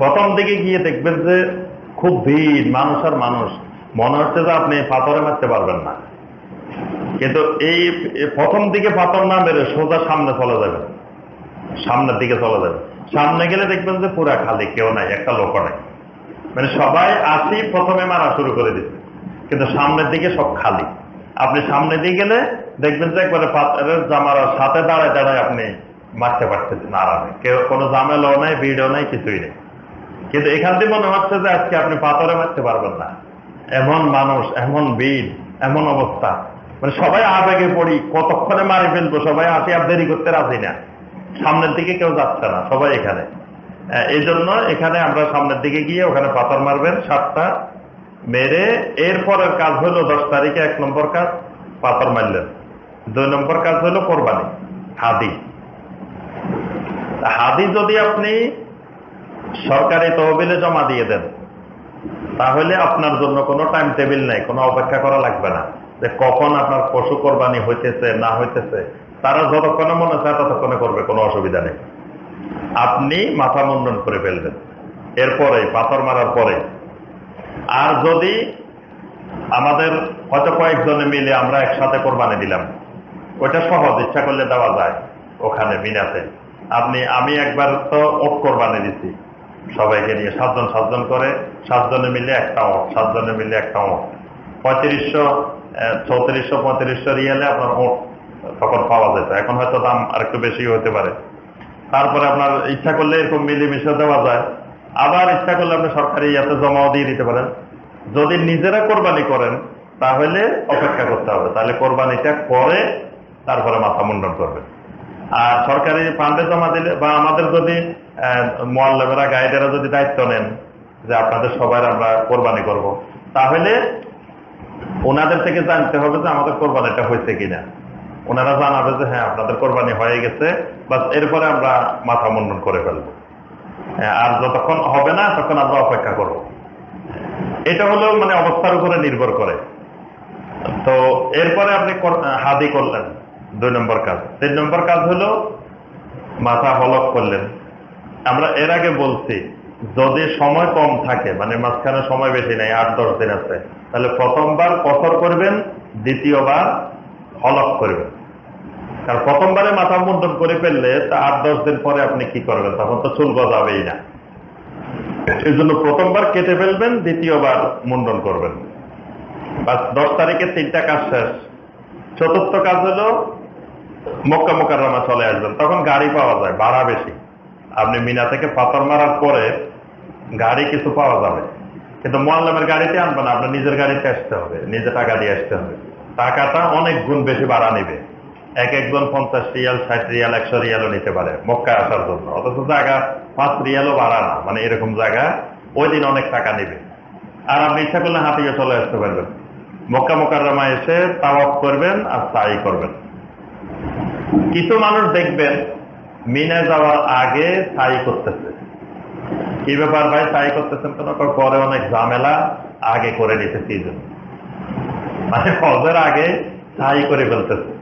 প্রথম দিকে গিয়ে দেখবেন যে খুব ভিড়, মানুষ আর মানুষ। মনে হচ্ছে যে আপনি পাথরে মারতে পারবেন না। কিন্তু এই প্রথম দিকে পাথর না মেরে সোজা সামনে চলে যাবে সামনের দিকে চলে যাবে সামনে গেলে দেখবেন যে পুরা খালি, কেউ নাই, একটা লোক নাই। মানে সবাই আসি, প্রথমে মারা শুরু করে দিচ্ছে কিন্তু সামনের দিকে সব খালি। আপনি সামনে দিয়ে গেলে দেখবেন যে একবারে পাথরের জামার সাথে দাঁড়ায় দাঁড়ায় আপনি মারতে পারতেছেন আরামে। কেউ কোনো জামেলাও নাই, ভিড়ও নাই, কিছুই নেই। কিন্তু এখান থেকে মনে হচ্ছে যে আজকে আপনি পাথরে মারতে পারবেন না। এমন মানুষ, এমন ভিড় এমন অবস্থা। মানে সবাই আবেগে পড়ি, কতক্ষণে মারি ফেলব, সবাই আসি, আর দেরি করতে রাজি না। সামনের দিকে কেউ যাচ্ছে না, সবাই এখানে। এই জন্য এখানে আমরা সামনের দিকে গিয়ে ওখানে পাথর মারবেন, সাতটা মেরে, এরপরের কাজ হলো দশ তারিখে এক নম্বর কাজ, পাথর মারলেন। দুই নম্বর কাজ হলো কোরবানি, হাদি। হাদি যদি আপনি সরকারি তহবিলে জমা দিয়ে দেন। তাহলে আপনার জন্য কোনো টাইম টেবিল নেই, কোনো অপেক্ষা করা লাগবে না। যে কখন আপনার পশু কোরবানি হইতেছে, না হইতেছে, তারা যতক্ষণে মনে চায় ততক্ষণে করবে, কোনো অসুবিধা নেই। আপনি মাথা মুন্ডন করে ফেলবেন। এরপরে, পাথর মারার পরে। আর যদি আমাদের হয়তো কয়েকজনে মিলে আমরা একসাথে কোরবানি দিলাম, ওইটা সহজ, ইচ্ছা করলে দেওয়া যায় ওখানে, বিনাতে। আপনি, আমি একবার তো ওট কোরবানি দিচ্ছি সবাইকে নিয়ে সাতজন সাতজন করে, সাতজনে মিলে একটা ওট সাতজনে মিলে একটা ওট পঁয়ত্রিশশো চৌত্রিশশো, পঁয়ত্রিশশো রিয়ালে আপনার ওট তখন পাওয়া যেত। এখন হয়তো দাম আর একটু বেশি হতে পারে। তারপরে আপনার ইচ্ছা করলে এরকম মিলেমিশে দেওয়া যায়। আবার ইচ্ছা করলে আপনি সরকারি ইয়াতে জমাও দিয়ে দিতে পারেন। যদি নিজেরা কোরবানি করেন, তাহলে অপেক্ষা করতে হবে। তাহলে কোরবানিটা করে তারপরে মাথা মুন্ডন করবে আর সরকারি ফান্ডে জমা দিলে বা আমাদের যদি মোয়াল্লামেরা গাইডেরা যদি দায়িত্ব নেন যে আপনাদের সবাই আমরা কোরবানি করব। তাহলে ওনাদের থেকে জানতে হবে যে আমাদের কোরবানিটা হয়েছে কিনা। ওনারা জানাবে যে হ্যাঁ আপনাদের কোরবানি হয়ে গেছে বাস এরপরে আমরা মাথা মুন্ডন করে ফেলব। হ্যাঁ, আর যতক্ষণ হবে না তখন আমরা অপেক্ষা করব। এটা হলো মানে অবস্থার উপরে নির্ভর করে। তো এরপরে আপনি হাদি করলেন দুই নম্বর কাজ। তিন নম্বর কাজ হলো মাথা হলক করলেন। আমরা এর আগে বলছি, যদি সময় কম থাকে মানে মাঝখানে সময় বেশি নাই, আট, দশ দিন আছে, তাহলে প্রথমবার কসর করবেন, দ্বিতীয়বার হলক করবেন। কারণ প্রথমবারে মাথা মুন্ডন করে ফেললে তা আট, দশ দিন পরে আপনি কি করবেন? তখন তো চুল গজাবেই না। এই জন্য প্রথমবার কেটে ফেলবেন, দ্বিতীয়বার মুন্ডন করবেন। বাস দশ তারিখে তিনটা কাজ শেষ। চতুর্থ কাজ হলো মক্কা মোকাররমা চলে আসবেন, তখন গাড়ি পাওয়া যায়, ভাড়া বেশি। আপনি মিনা থেকে পাথর মারার পরে গাড়ি কিছু পাওয়া যাবে। কিন্তু মোয়াল্লামের গাড়িতে আনবেন না, আপনার নিজের গাড়িতে আসতে হবে, নিজে টাকা দিয়ে আসতে হবে। টাকাটা অনেক গুণ বেশি বাড়া নিবে। এক একজন পঞ্চাশ রিয়াল, ষাট রিয়াল, একশো রিয়ালও নিতে পারে মক্কায় আসার জন্য। অথচ জায়গা পাঁচ রিয়ালও বাড়া না মানে এরকম জায়গা ওই দিন অনেক টাকা নিবে। আর আপনি ইচ্ছা করলে হাতিয়ে চলে আসতে পারবেন। মক্কা মোকাররমা এসে তাওয়াফ করবেন আর তাই করবেন। কিছু মানুষ দেখবেন মিনে যাওয়ার আগে সাই করতেছে। কি ব্যাপার ভাই সাই করতেছেন কেন পরে অনেক ঝামেলা আগে করে নিতেছি এই জন্য। মানে ফজের আগে সাই করে ফেলতেছে।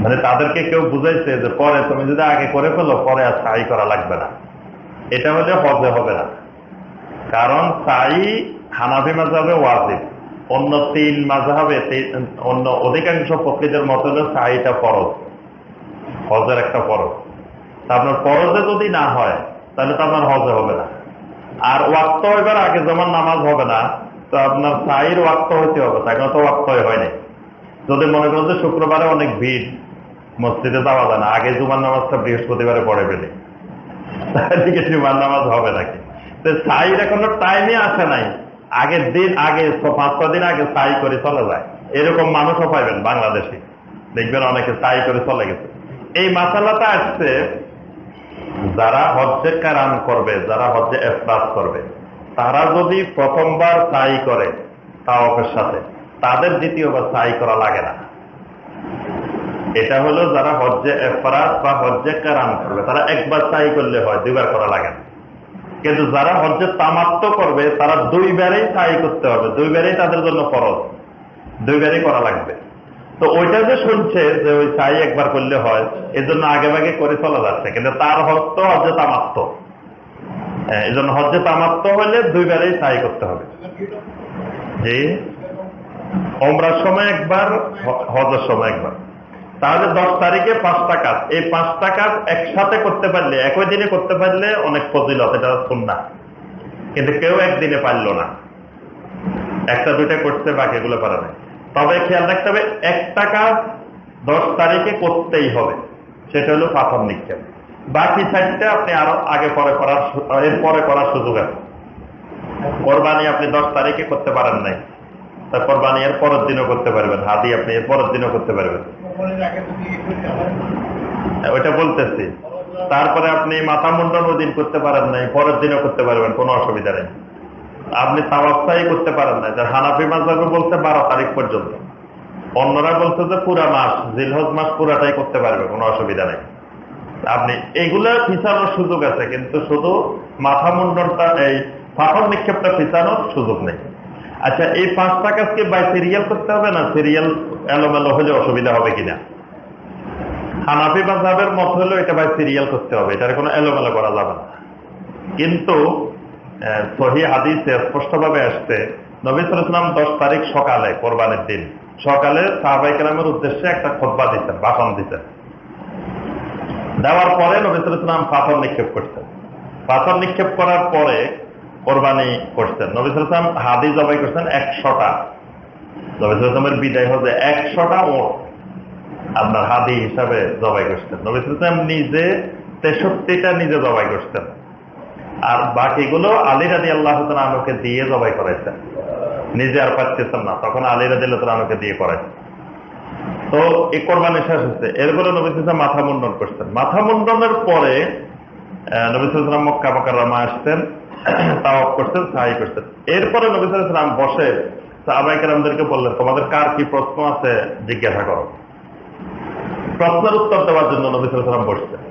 মানে তাদেরকে কেউ বুঝাইছে যে পরে তুমি যদি আগে করে ফেলো, পরে আর সাই করা লাগবে না। এটা হলে হজে হবে না। কারণ সাই হানাফি মাঝাবে ওয়াজিব। অন্য তিন মাঝাবে অন্য অধিকাংশ পক্ষীদের মত হলো সাইটা ফরজ। হজের একটা ফরজ। আপনার ফরজে যদি না হয়, তাহলে তো আপনার হজে হবে না। আর ওয়াক্ত এবার আগে যেমন নামাজ হবে না, তো আপনার সাইর ওয়াক্ত হইতে হবে তাই তো ওয়াক্তই হয়নি যদি মনে করেন যে শুক্রবারে অনেক ভিড়, মসজিদে যাওয়া যায় না, আগে জুমার নামাজটা বৃহস্পতিবারে পড়ে ফেলে। তাহলে জুমার নামাজ হবে নাকি? তো সাইর এখনও টাইমে আসে নাই। আগের দিন আগে পাঁচ ছ দিন আগে সাই করে চলে যায়। এরকম মানুষও পাইবেন বাংলাদেশে। দেখবেন অনেকে সাই করে চলে গেছে। এই মাসালাটা আসছে যারা হজ্জে কারান করবে, যারা হজ্জে এফরাজ করবে, তারা যদি প্রথমবার সাই করে তাওয়াফের সাথে, তাদের দ্বিতীয়বার সাই করা লাগে না। এটা হলো যারা হজ্জে এফরাজ বা হজ্জে কারান করবে, তারা একবার সাই করলে হয়, দুইবার করা লাগে না। কিন্তু যারা হজ্জে তামাত্ম করবে, তারা দুইবারেই সাই করতে হবে, দুইবারেই তাদের জন্য ফরজ, দুইবারই করা লাগবে। তো ওইটা যে শুনছে যে ওই সাই একবার করলে হয় এই জন্য আগে ভাগে করে চলে যাচ্ছে। কিন্তু তার হজ তো হজ্জে তামাত্ম হ্যাঁ, এই জন্য হজ্জে তামাত্ম হলে দুইবারেই সাই করতে হবে। জি। ওমরার সময় একবার হজের সময় একবার। তাহলে দশ তারিখে পাঁচটা কাজ। এই পাঁচটা কাজ একসাথে করতে পারলে একই দিনে করতে পারলে অনেক ফজিলত এটা শুননা কিন্তু কেউ একদিনে পারল না। একটা দুইটা করতে বাকিগুলো পারে না তবে খেয়াল রাখতে হবে একটা কাজ দশ তারিখে করতেই হবে। সেটা হলো পাথর নিক্ষেপ। বাকি সাইডটা আপনি আরও আগে পরে করার পরে করার সুযোগ আছে। কোরবানি আপনি দশ তারিখে করতে পারেন নাই। তা কোরবানি এর পরের দিনও করতে পারবেন, হাদি আপনি এর পরের দিনও করতে পারবেন। ওইটা বলতেছি। তারপরে আপনি মাথা মুন্ডন দিন করতে পারেন নাই, পরের দিনও করতে পারবেন, কোনো অসুবিধা নেই। আপনি তাওয়াক্তাই করতে পারেন না। যার হানাফি মাঝাবে বলতে বারো তারিখ পর্যন্ত। অন্যরা বলছে যে পুরা মাস, জিলহজ মাস পুরাটাই করতে পারবে, কোনো অসুবিধা নেই। আপনি এইগুলা পিছানোর সুযোগ আছে, কিন্তু শুধু মাথা মুন্ডনটা, এই পাথর নিক্ষেপটা পিছানোর সুযোগ নেই। আচ্ছা এই পাঁচটা কাজকে বাই সিরিয়াল করতে হবে না সিরিয়াল এলোমেলো হলে অসুবিধা হবে কিনা? হানাফি মাঝাবের মত হলেও এটা বাই সিরিয়াল করতে হবে, এটার কোনো এলোমেলো করা যাবে না। কিন্তু সহি হাদিসে স্পষ্টভাবে আসছে, নবী সালাম দশ তারিখ সকালে, কোরবানির দিন, সকালে সাহাবাই কালামের উদ্দেশ্যে একটা খোদ্া দিচ্ছেন ভাষণ দিচ্ছেন দেওয়ার পরে নবী সালাম পাথর নিক্ষেপ করছেন পাথর নিক্ষেপ করার পরে কোরবানি করছেন নবী সালাম হাদি জবাই করছেন একশোটা। নবী সালামের বিদায় হচ্ছে একশোটা ওট আপনার হাদি হিসাবে জবাই করছেন। নবী সালাম নিজে তেষট্টিটা নিজে জবাই করছেন। আর বাকিগুলো আলী রাজি আল্লাহ আনুকে দিয়ে জবাই করাইছেন। নিজে আর পাচ্ছেন না। তখন আলী রাজি আল্লাহ আনুকে দিয়ে করাইছেন। তো এই কোরবানি শেষ হচ্ছে এরপরে নবী মাথা মুন্ডন করছেন। মাথা মুন্ডনের পরে (clears throat) করছেন সাহাই করছেন। এরপরে নবী বসে সাহাবাইকারদেরকে বললেন, তোমাদের কার কি প্রশ্ন আছে জিজ্ঞাসা করো। প্রশ্নের উত্তর দেওয়ার জন্য নবী সালাম বসছে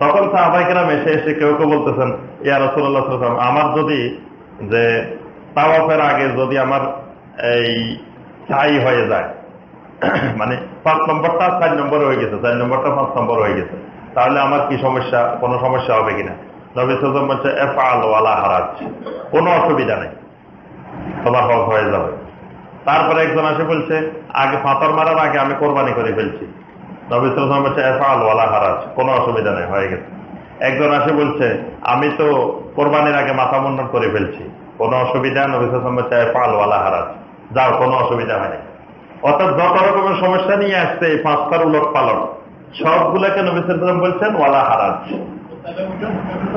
তখন সাহাবাইকেরাম এসে এসে কেউ কেউ বলতেছেন, ইয়া রসুল্লাহ আমার যদি যে তাওয়াফের আগে যদি আমার এই ছাই হয়ে যায় (clears throat) মানে পাঁচ নম্বরটা চার নম্বর হয়ে গেছে, চার নম্বরটা পাঁচ নম্বর হয়ে গেছে, তাহলে আমার কি সমস্যা, কোনো সমস্যা হবে কিনা? নবী অসুবিধা নেই তারপরে একজন আসে বলছে, আগে ফাঁতর মারার আগে আমি কোরবানি করে ফেলছি। নবী সাল্লাম বলছে এফ ওয়ালা হারাজ, কোনো অসুবিধা নেই, হয়ে গেছে। একজন আসে বলছে, আমি তো কোরবানির আগে মাথা মুন্ডন করে ফেলছি, কোনো অসুবিধা? নবী সাল্লাম বলছে এফ ওয়ালা হারাজ, যাও, কোনো অসুবিধা হয়নি অর্থাৎ যত রকমের সমস্যা নিয়ে আসছে, এই পাঁচটার উলট পালট সবগুলোকে নবী সাল্লাম বলছেন, ওয়ালা হারাজ,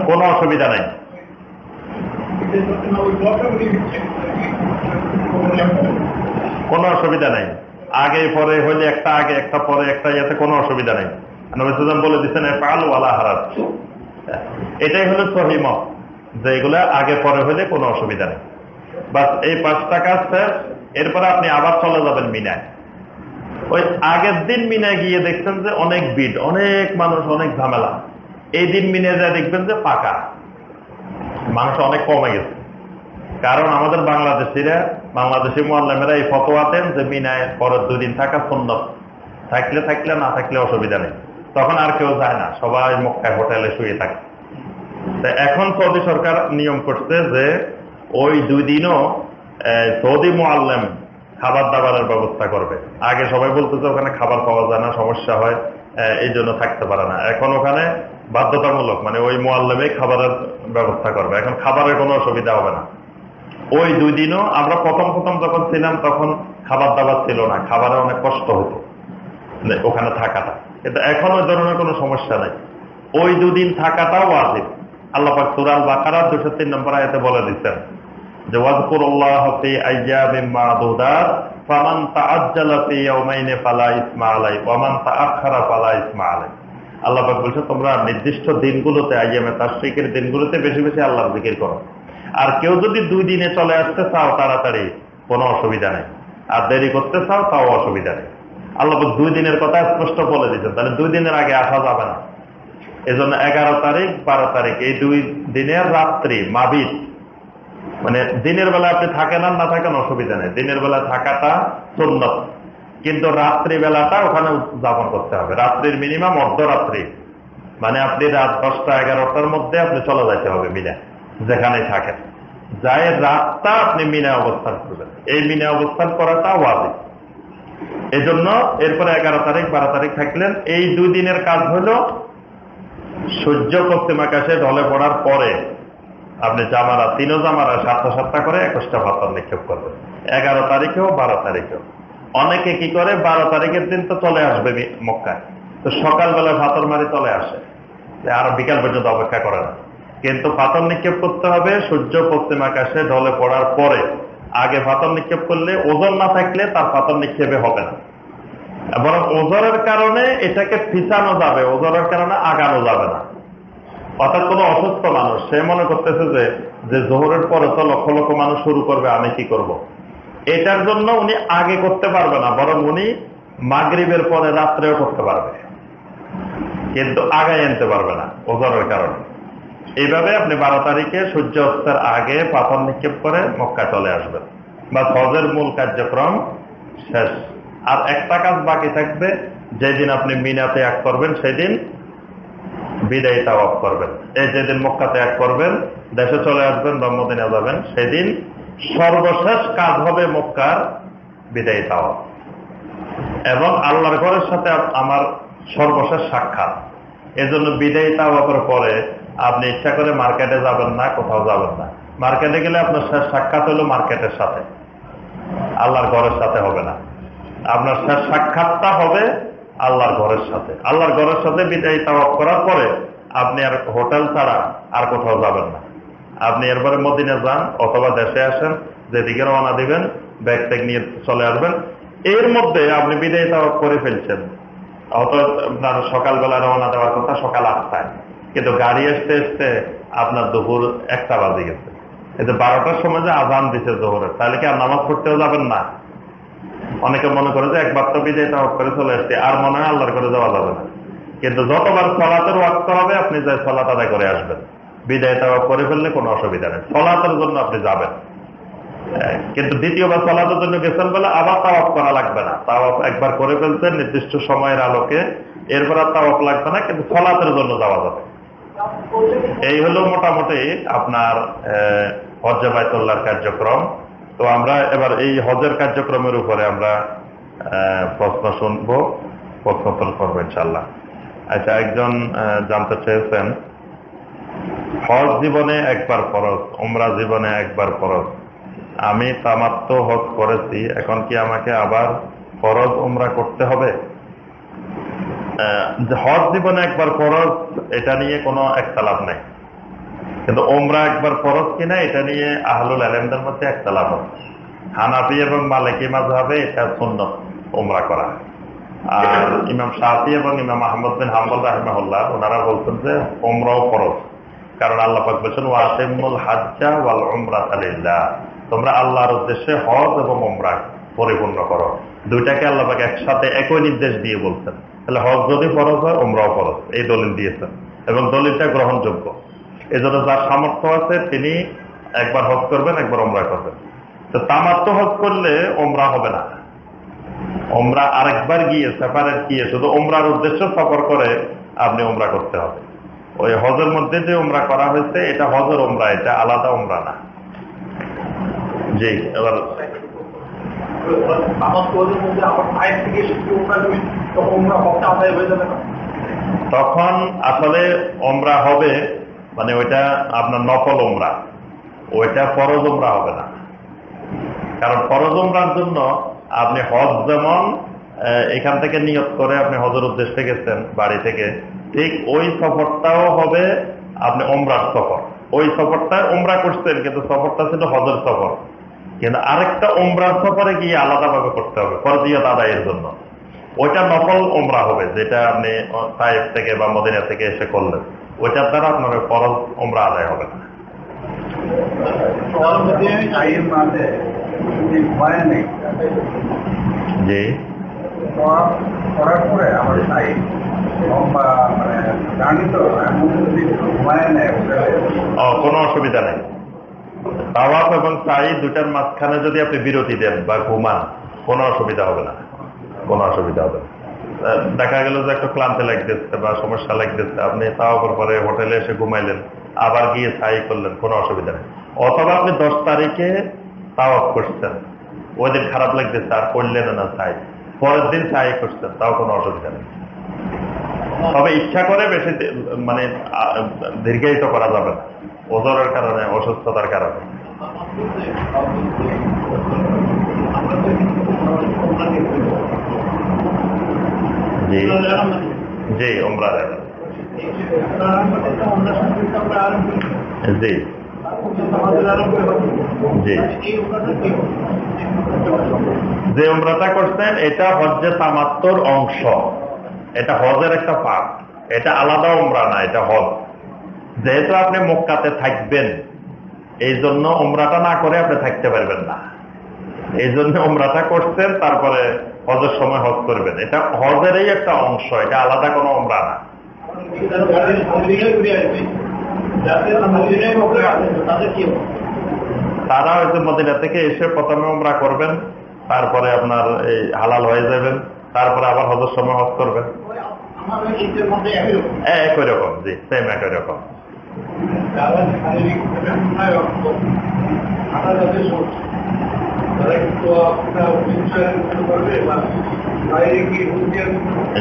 কোনো অসুবিধা নেই। কোনো অসুবিধা নেই। আগে, পরে, হইলে একটা আগে, একটা পরে, একটা ইয়াতে কোনো অসুবিধা নেই। নবী সাল্লাম বলে দিচ্ছেন পাল ওয়ালা হারাজ। এটাই হলো সহিম যে এগুলা আগে, পরে হইলে কোনো অসুবিধা নেই। বাস এই পাঁচটা কাজ শেষ এরপরে আপনি আবার চলে যাবেন মিনায়। ওই আগের দিন মিনায় গিয়ে দেখছেন যে অনেক বিড অনেক মানুষ, অনেক ঝামেলা। এই দিন মিনে যা দেখবেন যে পাকা। মানুষ অনেক কমে গেছে। কারণ আমাদের বাংলাদেশিরা, বাংলাদেশি মোয়াল্লামেরা এই ফতোয়া দেন যে মিনায় পরের দুদিন থাকা সুন্দর থাকলে থাকলে, না থাকলে অসুবিধা নেই। তখন আর কেউ যায় না, সবাই মক্কায় হোটেলে শুয়ে থাকে। এখন সৌদি সরকার নিয়ম করছে যে ওই দুই দিনও সৌদি মোয়াল্লেম খাবার দাবারের ব্যবস্থা করবে। আগে সবাই বলতেছে ওখানে খাবার পাওয়া যায় না, সমস্যা হয় এই জন্য থাকতে পারে না। এখন ওখানে বাধ্যতামূলক মানে ওই মোয়াল্লেমে খাবারের ব্যবস্থা করবে। এখন খাবারের কোনো অসুবিধা হবে না। ওই দুই দিনও আমরা প্রথম প্রথম যখন ছিলাম, তখন খাবার দাবার ছিল না। খাবারে অনেক কষ্ট হতো। ওখানে থাকাটা। কিন্তু এখন ওই ধরনের কোনো সমস্যা নাই। ওই দুদিন থাকাটাও আজিব আল্লাহ পাক সুরাল বাকারার দুশো তিন নম্বর আয়তে বলে দিচ্ছেন যে ওয়াজকুর আল্লাহ মান আল্লাহ বলছে, তোমরা নির্দিষ্ট দিনগুলোতে, আইয়ামে তাশরিকের দিনগুলোতে বেশি বেশি আল্লাহর জিকির করো। আর কেউ যদি দুই দিনে চলে আসতে চাও তাড়াতাড়ি, কোনো অসুবিধা নেই। আর দেরি করতে চাও তাও অসুবিধা নেই। আল্লাহ দুই দিনের কথা স্পষ্ট বলে দিচ্ছেন তাহলে দুই দিনের আগে আসা যাবে না। এজন্য এগারো তারিখ, বারো তারিখ, এই দুই দিনের রাত্রি মাবিত মানে দিনের বেলা আপনি থাকেন আর না থাকেন অসুবিধা নেই। দিনের বেলা থাকাটা সুন্নত। কিন্তু রাত্রি বেলাটা ওখানে উদযাপন করতে হবে। রাত্রির মিনিমাম অর্ধরাত্রি। মানে আপনি রাত দশটা, এগারোটার মধ্যে আপনি চলে যাইতে হবে মিনা যেখানেই থাকেন। যাই রাতটা আপনি মিনা অবস্থান করবেন। এই মিনা অবস্থান করাটা ওয়াজিব। এই জন্য এরপরে এগারো তারিখ, বারো তারিখ থাকলেন। এই দুই দিনের কাজ হলো সূর্য পশ্চিম আকাশে ঢলে পড়ার পরে আপনি জামারা, তিনও জামারা সাতটা সাতটা করে একুশটা ভাতর নিক্ষেপ করবেন। এগারো তারিখেও, বারো তারিখেও। অনেকে কি করে, বারো তারিখের দিন তো চলে আসবে মক্কায়। তো সকালবেলা ভাতর মারি চলে আসে। আর বিকাল পর্যন্ত অপেক্ষা করে না। কিন্তু পাথর নিক্ষেপ করতে হবে, সূর্য পশ্চিম আকাশে ঢলে পড়ার পরে। আগে পাথর নিক্ষেপ করলে ওজন না থাকলে তার পাথর নিক্ষেপে হবে না। বরং ওজনের কারণে এটাকে ফিসানো যাবে, ওজনের কারণে আগানো যাবে না। অর্থাৎ কোনো অসুস্থ মানুষ, সে মনে করতেছে যে যে জোহরের পরে তো লক্ষ লক্ষ মানুষ শুরু করবে, আমি কি করব। এটার জন্য উনি আগে করতে পারবে না, বরং উনি মাগরীবের পরে রাত্রেও করতে পারবে। কিন্তু আগায় আনতে পারবে না, ওজনের কারণে। এইভাবে আপনি বারো তারিখে সূর্য অস্তের আগে পাথর নিক্ষেপ করে মক্কা চলে আসবেন। বা ফজের মূল কার্যক্রম শেষ। আর একটা কাজ বাকি থাকবে, যেদিন আপনি মিনাতে এক করবেন, সেদিন বিদায় তাওয়াফ করবেন। এই যেদিন মক্কাতে এক করবেন, দেশে চলে আসবেন ব্রহ্মদিনে যাবেন, সেদিন সর্বশেষ কাজ হবে মক্কার বিদায় তাওয়াফ। এবং আল্লাহর ঘরের সাথে আমার সর্বশেষ সাক্ষাৎ। এজন্য বিদায় তাওয়াফের পরে আপনি ইচ্ছা করে মার্কেটে যাবেন না, কোথাও যাবেন না। মার্কেটে গেলে আপনার শেষ সাক্ষাৎ হলো মার্কেটের সাথে। আল্লাহর ঘরের সাথে হবে না। আপনার শেষ সাক্ষাৎটা হবে আল্লাহর ঘরের সাথে। আল্লাহর ঘরের সাথে বিদায় তাওয়াফ করার পরে আপনি আর হোটেল ছাড়া আর কোথাও যাবেন না। আপনি এরপরে মদিনে যান অথবা দেশে আসেন, যেদিকে রওনা দিবেন, ব্যাগ ট্যাগ নিয়ে চলে আসবেন। এর মধ্যে আপনি বিদায় তাওয়াফ করে ফেলছেন। অত আপনার সকালবেলা রওনা দেওয়ার কথা সকাল আটটায়। কিন্তু গাড়ি আসতে আসতে আপনার দুপুর একটা বাজে গেছে। যে বারোটার সময় যে আজান দিছে জোহরের তাহলে কি আর নামাজ পড়তেও যাবেন না? অনেকে মনে করে যে একবার তো বিদায় তাওয়াফ করে চলে এসছে আর মনে হয় আল্লাহর করে যাওয়া যাবে না। কিন্তু যতবার সলাতের ওয়াক্ত হবে আপনি যাই সলাত আদায় করে আসবেন। বিদায় তাওয়াফ করে ফেললে কোনো অসুবিধা নেই। সলাতের জন্য আপনি যাবেন। হ্যাঁ, কিন্তু দ্বিতীয়বার সলাতের জন্য গেছেন বলে আবার তাওয়াফ করা লাগবে না। তাওয়াফ একবার করে ফেলছেন নির্দিষ্ট সময়ের আলোকে। এরপর আর তাওয়াফ লাগবে না কিন্তু সলাতের জন্য যাওয়া যাবে। এই হলো মোটামুটি আপনার হজ্জে বাইতুল্লাহর কার্যক্রম। তো আমরা এবার এই হজের কার্যক্রমের উপরে আমরা প্রশ্ন শুনব প্রশ্নোত্তর করব ইনশাল্লাহ আচ্ছা একজন জানতে চেয়েছেন, হজ জীবনে একবার ফরজ, উমরা জীবনে একবার ফরজ। আমি তামাত্ম হজ করেছি, এখন কি আমাকে আবার ফরজ, উমরা করতে হবে? হজ জীবনে একবার ফরজ, এটা নিয়ে কোনো একতালাপ নেই। কিন্তু ওমরা একবার ফরজ কিনা, এটা নিয়ে আহলুল আলমদের মধ্যে একতালাপ আছে। হানাফি এবং মালিকি মাঝহাবে এটা সুন্নত ওমরা করা আর ইমাম শাহি এবং ইমাম আহমদ বিন হাম্বল রাহমাহুল্লাহ, ওনারা বলছেন যে ওমরাও ফরজ। কারণ আল্লাহ পাক বলছেন ওয়াসিমুল হাজ্জা ওয়াল উমরা আলিল্লাহ তোমরা আল্লাহর উদ্দেশ্যে হজ এবং ওমরা পরিপূর্ণ করো। দুইটাকে আল্লাহ পাক একসাথে একই নির্দেশ দিয়ে বলছেন। তাহলে হজ যদি ফরজ হয় ওমরাও ফরজ। এই দলিল দিয়েছেন। এবং দলিলটা গ্রহণযোগ্য। এই জন্য যার সামর্থ্য আছে, তিনি একবার হজ করবেন, একবার ওমরা করবেন। তো তামাত্ম হজ করলে ওমরা হবে না। ওমরা আরেকবার গিয়ে সেপারেট গিয়ে, শুধু ওমরার উদ্দেশ্য সফর করে আপনি ওমরা করতে হবে। ওই হজের মধ্যে যে ওমরা করা হয়েছে, এটা হজের ওমরা এটা আলাদা ওমরা না। জি, এবার তখন আসলে ওমরা হবে মানে ওইটা আপনার নকল ওমরা ওইটা ফরজ ওমরা হবে না। কারণ ফরজ ওমরার জন্য আপনি হজ যেমন এখান থেকে নিয়োগ করে আপনি হজের উদ্দেশ্যে গেছেন বাড়ি থেকে, ঠিক ওই সফরটাও হবে আপনি ওমরার সফর। ওই সফরটা ওমরা করছেন, কিন্তু সফরটা ছিল হজের সফর। কিন্তু আরেকটা ওমরার সফরে গিয়ে আলাদাভাবে করতে হবে ফরজিয়ত আদায়ের জন্য। ওইটা নকল ওমরা হবে যেটা আপনি সাহেব থেকে বা মদিনা থেকে এসে করলেন। ওইটার দ্বারা আপনার ফরজ ওমরা আদায় হবে না। জি। করার পরে আমার মানে জানি তো এমন যদি ভয় কোনো অসুবিধা নেই। তাওয়াফ এবং সাই দুটার মাঝখানে যদি আপনি বিরতি দেন বা ঘুমান, কোনো অসুবিধা হবে না। কোনো অসুবিধা হবে দেখা গেল যে একটু ক্লান্তি লাগতেছে বা সমস্যা লাগতেছে, আপনি পরে হোটেলে এসে ঘুমাইলেন, আবার গিয়ে সাই করলেন, কোনো অসুবিধা নেই। অথবা আপনি দশ তারিখে করছেন, ওই দিন খারাপ লাগতেছে, আর করলেন না সাই পরের দিন সাই করছেন, তাও কোনো অসুবিধা নেই। তবে ইচ্ছা করে বেশি মানে দীর্ঘায়িত করা যাবে না। ওজনের কারণে, অসুস্থতার কারণে। জি জি জি যে উমরাটা করছেন, এটা হজ্জে তামাত্তর অংশ। এটা হজের একটা পার্ট এটা আলাদা উমরা না, এটা হজ যেহেতু আপনি মক্কাতে থাকবেন এই জন্য উমরাটা না করে আপনি থাকতে পারবেন না। এই জন্য উমরাটা করছেন তারপরে হজের সময় হজ করবেন। এটা হজেরই একটা অংশ এটা আলাদা কোনো উমরা না? তারা হয়তো মদিনা থেকে এসে প্রথমে উমরা করবেন তারপরে আপনার এই হালাল হয়ে যাবেন তারপরে আবার হজের সময় হজ করবেন। রকম। একই রকম জি সেম একই রকম। যারা শারীরিক প্রেরণায় রক্ত হাঁটা সোচ তারা কিন্তু আপনার মতো করবে বা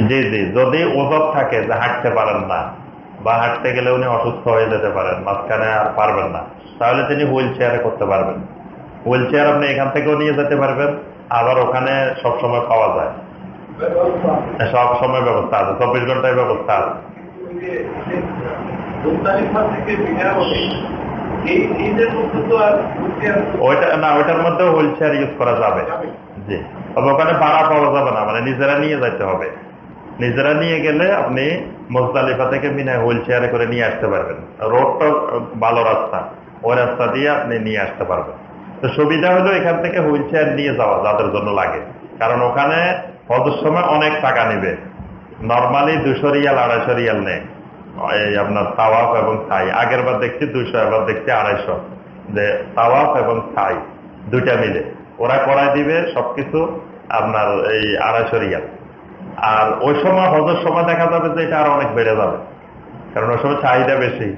জি জি যদি ওজব থাকে যে হাঁটতে পারেন না বা হাঁটতে গেলে উনি অসুস্থ হয়ে যেতে পারেন মাঝখানে আর পারবেন না তাহলে তিনি হুইল চেয়ারে করতে পারবেন। হুইল চেয়ার আপনি এখান থেকেও নিয়ে যেতে পারবেন আবার ওখানে সব সময় পাওয়া যায়। সব সময় ব্যবস্থা আছে চব্বিশ ঘন্টায় ব্যবস্থা আছে। দু থেকে বিনা হবে এই ঈদের মধ্যে তো আর ওইটা না ওইটার মধ্যেও হুইল ইউজ করা যাবে। জি। তবে ওখানে ভাড়া পাওয়া যাবে না মানে নিজেরা নিয়ে যেতে হবে। নিজেরা নিয়ে গেলে আপনি থেকে হুইল চেয়ারে করে নিয়ে আসতে পারবেন। রোডটা ভালো রাস্তা ওই রাস্তা দিয়ে আপনি নিয়ে আসতে পারবেন। তো সুবিধা হলো এখান থেকে হুইল চেয়ার নিয়ে যাওয়া যাদের জন্য লাগে। কারণ ওখানে হজের সময় অনেক টাকা নিবে। নর্মালি দুশো রিয়াল আড়াইশো রিয়াল নেই আপনার তাওয়াফ এবং থাই আগের বার দেখছি দুইশো, এবার দেখছি আড়াইশো। যে তাওয়াফ এবং থাই দুইটা মিলে। ওরা করাই দিবে সবকিছু আপনার এই আড়াইশো রিয়াল। আর ওই সময় হজের সময় দেখা যাবে যে এটা আরও অনেক বেড়ে যাবে। কারণ ওই সময় চাহিদা বেশি।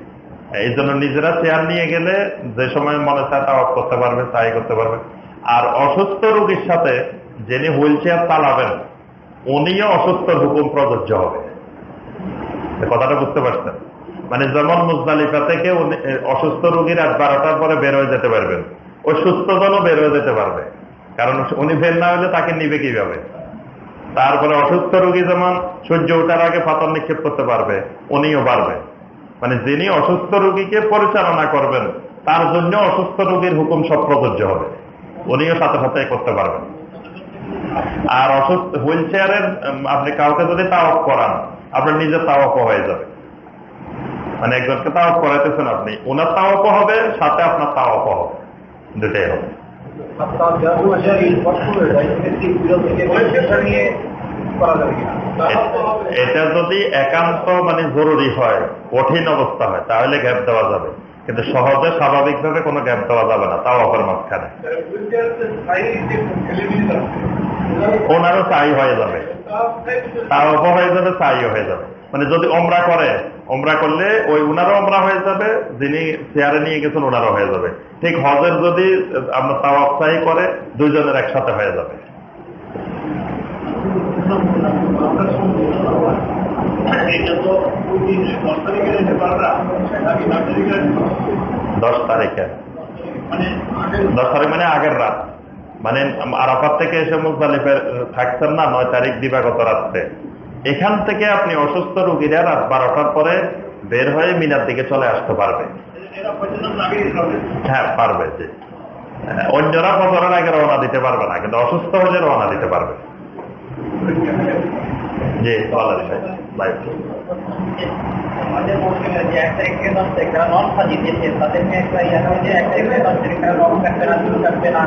এই জন্য নিজেরা চেয়ার নিয়ে গেলে যে সময় মনে চায় তাওয়াফ করতে পারবে চাই করতে পারবে। আর অসুস্থ রোগীর সাথে যিনি হুইল চেয়ার চালাবেন, উনিও অসুস্থ হুকুম প্রযোজ্য হবে। কথাটা বুঝতে পারছেন? মানে যেমন মুজদালিফা থেকে অসুস্থ রোগীর রাত বারোটার পরে বের হয়ে যেতে পারবেন। ওই সুস্থ জনও বের হয়ে যেতে পারবে। কারণ উনি বের না হলে তাকে নিবে কীভাবে? তারপরে অসুস্থ রোগী যেমন সূর্য ওঠার আগে পাথর নিক্ষেপ করতে পারবে, উনিও পারবে। মানে যিনি অসুস্থ রোগীকে পরিচালনা করবেন, তার জন্য অসুস্থ রোগীর হুকুম সব প্রযোজ্য হবে। উনিও সাথে সাথে করতে পারবেন। আর অসুস্থ হুইল চেয়ারের আপনি কাউকে যদি তাওয়াপ করান আপনার নিজের তাওয়াপ হয়ে যাবে। মানে একজনকে তাওয়াপ করাইতেছেন আপনি, ওনার তাওয়াপ হবে, সাথে আপনার তাওয়াপ হবে। দুটাই হবে। এটা যদি একান্ত মানে জরুরি হয়, কঠিন অবস্থা হয়, তাহলে গ্যাপ দেওয়া যাবে। কিন্তু সহজে, স্বাভাবিকভাবে কোনো গ্যাপ দেওয়া যাবে না তাও অপর মাঝখানে। ওনারও চাই হয়ে যাবে। তাও অপ হয়ে যাবে চাইও হয়ে যাবে। মানে যদি ওমরা করে ওমরা করলে ওই উনারও ওমরা হয়ে যাবে যিনি চেয়ারে নিয়ে গেছেন ওনারও হয়ে যাবে। ঠিক হজের যদি আপনার তাও অপসাই করে দুইজনের একসাথে হয়ে যাবে। তারিখে দশ তারিখে। মানে দশ তারিখ মানে আগের রাত। মানে আরাফাত থেকে এসে মুজদালিফের থাকছেন না, নয় তারিখ দিবাগত রাত্রে। এখান থেকে আপনি অসুস্থ রুগীরা রাত বারোটার পরে বের হয়ে মিনার দিকে চলে আসতে পারবে। হ্যাঁ পারবে, জি। অন্যরা ফজরের আগে রওনা দিতে পারবে না, কিন্তু অসুস্থ হলে রওনা দিতে পারবে। জি আমাদের মুসলিমের যে এক তারিখ থেকে দশ তারিখ যারা নন সাজি দিয়েছে তাদেরকে একটা ইয়ে যে এক তারিখ থেকে দশ তারিখ তারা রং কাটবে না চুল কাটবে না।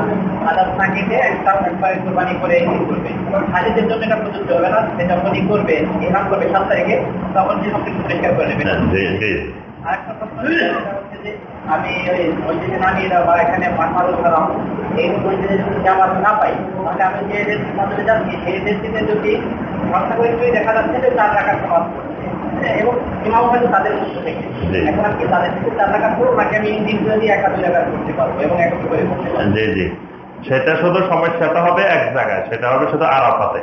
আদার না কেটে একটা একবারে কোরবানি করে ই করবে। হাজিদের জন্য এটা প্রযোজ্য হবে না সে যখনই করবে ইহাম করবে সাত তারিখে তখন সে সবকিছু পরিষ্কার করে নেবে। হ্যাঁ, আরেকটা প্রশ্ন হচ্ছে যে আমি ওই মসজিদে না নিয়ে বা এখানে মাথার ধরাম এই মসজিদে যদি জামাত না পাই তাহলে আমি যে মাধ্যমে যাচ্ছি সেই এজেন্সিতে যদি দেখা যাচ্ছে যে চার টাকার সমাজ এবং ইমাম হয়তো তাদের থেকে এখন আমি তাদের থেকে চার টাকা করব নাকি আমি একা টাকা করতে পারব এবং করে করতে পারব? জি জি। সেটা শুধু সমস্যাটা হবে এক জায়গায় সেটা হবে শুধু আরাফাতে।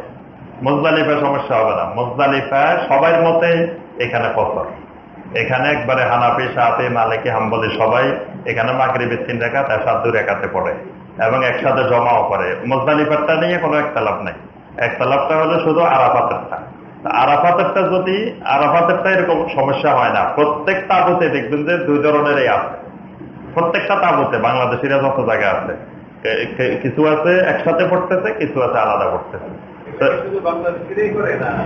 মুজদালিফায় সমস্যা হবে না। মুজদালিফায় সবার মতে এখানে ফসল এখানে একবারে হানাফি সাহাফি মালিকি হাম্বলি সবাই এখানে মাগরিবের তিন রেখা এসাদ দুই রেখাতে পড়ে এবং একসাথে জমাও করে। মুজদালিফারটা নিয়ে কোনো একতলাপ নাই। একতলাপটা হলো শুধু আরাফাতেরটা। আরাফাতেরটা যদি আরাফাতেরটা এরকম সমস্যা হয় না। প্রত্যেক তাবুতে দেখবেন যে দুই ধরনেরই আছে। প্রত্যেকটা তাবুতে বাংলাদেশিরা যত জায়গা আছে। কিছু আছে একসাথে পড়তেছে কিছু আছে আলাদা পড়তেছে।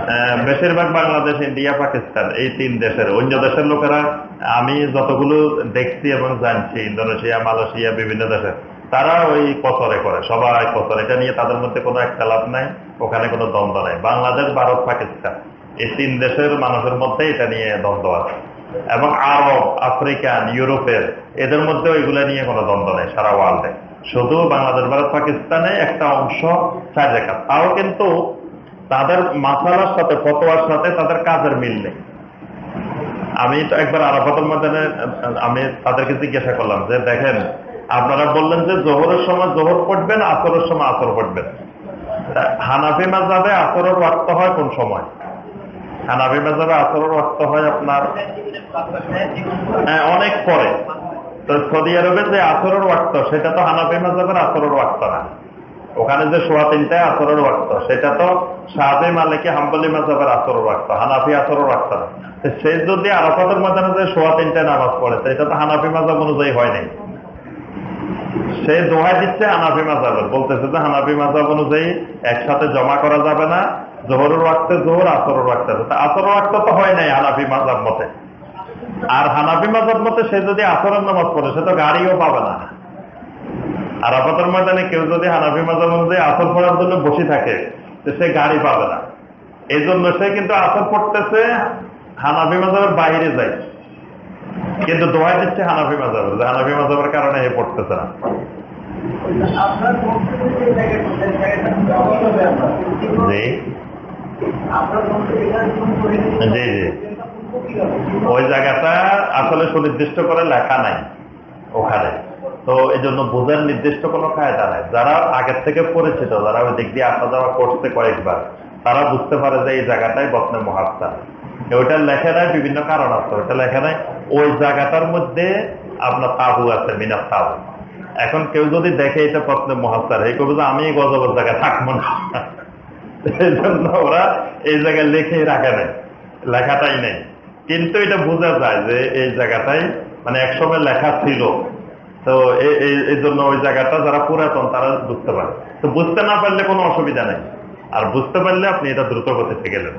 আহ, বেশিরভাগ বাংলাদেশ ইন্ডিয়া পাকিস্তান এই তিন দেশের। অন্য দেশের লোকেরা আমি যতগুলো দেখছি এবং জানছি ইন্দোনেশিয়া মালয়েশিয়া বিভিন্ন দেশে তারা ওই কসরে করে, সবাই কসর এটা নিয়ে তাদের মধ্যে কোনো একটা লাভ নাই, ওখানে কোনো দ্বন্দ্ব নাই। বাংলাদেশ, ভারত, পাকিস্তান, এই তিন দেশের মানুষের মধ্যে এটা নিয়ে দ্বন্দ্ব আছে। এবং আরব, আফ্রিকান, ইউরোপের, এদের মধ্যে ওইগুলো নিয়ে কোনো দ্বন্দ্ব নেই সারা ওয়ার্ল্ডে। শুধু বাংলাদেশ, ভারত, পাকিস্তানে একটা অংশ চার রেখা তাও কিন্তু তাদের মাসালার সাথে, ফতোয়ার সাথে তাদের কাজের মিল নেই। আমি তো একবার আরাফাতের ময়দানে, আমি তাদেরকে জিজ্ঞাসা করলাম যে, দেখেন আপনারা বললেন যে জোহরের সময় জোহর পড়বেন আসরের সময় আসর পড়বেন। হানাফি মাজাবে আসরের ওয়াক্ত হয় কোন সময়? হানাফি মাজাবে আসরের ওয়াক্ত হয় আপনার হ্যাঁ, অনেক পরে। তো সৌদি আরবে যে আসরের ওয়াক্ত সেটা তো হানাফি মাজাবের আসরের ওয়াক্ত না। ওখানে যে সোয়া তিনটায় আসরের ওয়াক্ত সেটা তো সাহাবি মালিকে হাম্বলি মাজাবের আসরের ওয়াক্ত হানাফি আসরের ওয়াক্ত না। সে যদি আরাফাতের মাঝানে যে সোয়া তিনটায় নামাজ পড়ে এটা তো হানাফি মাজাব অনুযায়ী হয় নাই। সে দোহাই দিচ্ছে হানাফি মাজাবের বলতেছে যে হানাফি মাজাব অনুযায়ী একসাথে জমা করা যাবে না, জোহরের ওয়াক্তে জোহর, আসরের ওয়াক্তে তা আসরের ওয়াক্ত তো হয় নাই হানাফি মাজাব মতে। আর হানাফি মাজাব মতে সে যদি আসরের নামাজ পড়ে, সে তো গাড়িও পাবে না। আর আপাতর ময়দানে কেউ যদি হানাফি মাজাব অনুযায়ী আসর পড়ার জন্য বসে থাকে সে গাড়ি পাবে না। এই জন্য সে কিন্তু আসর পড়তেছে, হানাফি মাজাবের বাইরে যায়। কিন্তু দোয়াই দিচ্ছে হানাফি মাজাবের যে হানাফি মাজাবের কারণে এ পড়তেছে না। জি। জি জি। ওই জায়গাটা আসলে সুনির্দিষ্ট করে লেখা নাই ওখানে। তো এই জন্য বোঝার নির্দিষ্ট কোনো কায়দা নাই। যারা আগের থেকে পরিচিত যারা ওই দিক দিয়ে আসা যাওয়া করছে কয়েকবার তারা বুঝতে পারে যে এই জায়গাটাই বতনে মহাস্তান ওইটা লেখা নাই, বিভিন্ন কারণ আছে। ওইটা লেখা নাই। ওই জায়গাটার মধ্যে আপনার তাবু আছে, মিনার তাবু এখন কেউ যদি দেখে এটা পত্নে মহাস্তার এই করবে যে আমি গজবের জায়গায় থাকব না। এই জন্য ওরা এই জায়গায় লিখেই রাখে নাই, লেখাটাই নেই। কিন্তু এটা বোঝা যায় যে এই জায়গাটাই মানে একসময় লেখা ছিল। তো এই জন্য ওই জায়গাটা যারা পুরাতন, তারা বুঝতে পারে। তো বুঝতে না পারলে কোনো অসুবিধা নেই। আর বুঝতে পারলে আপনি এটা দ্রুত গতিতে গেলেন।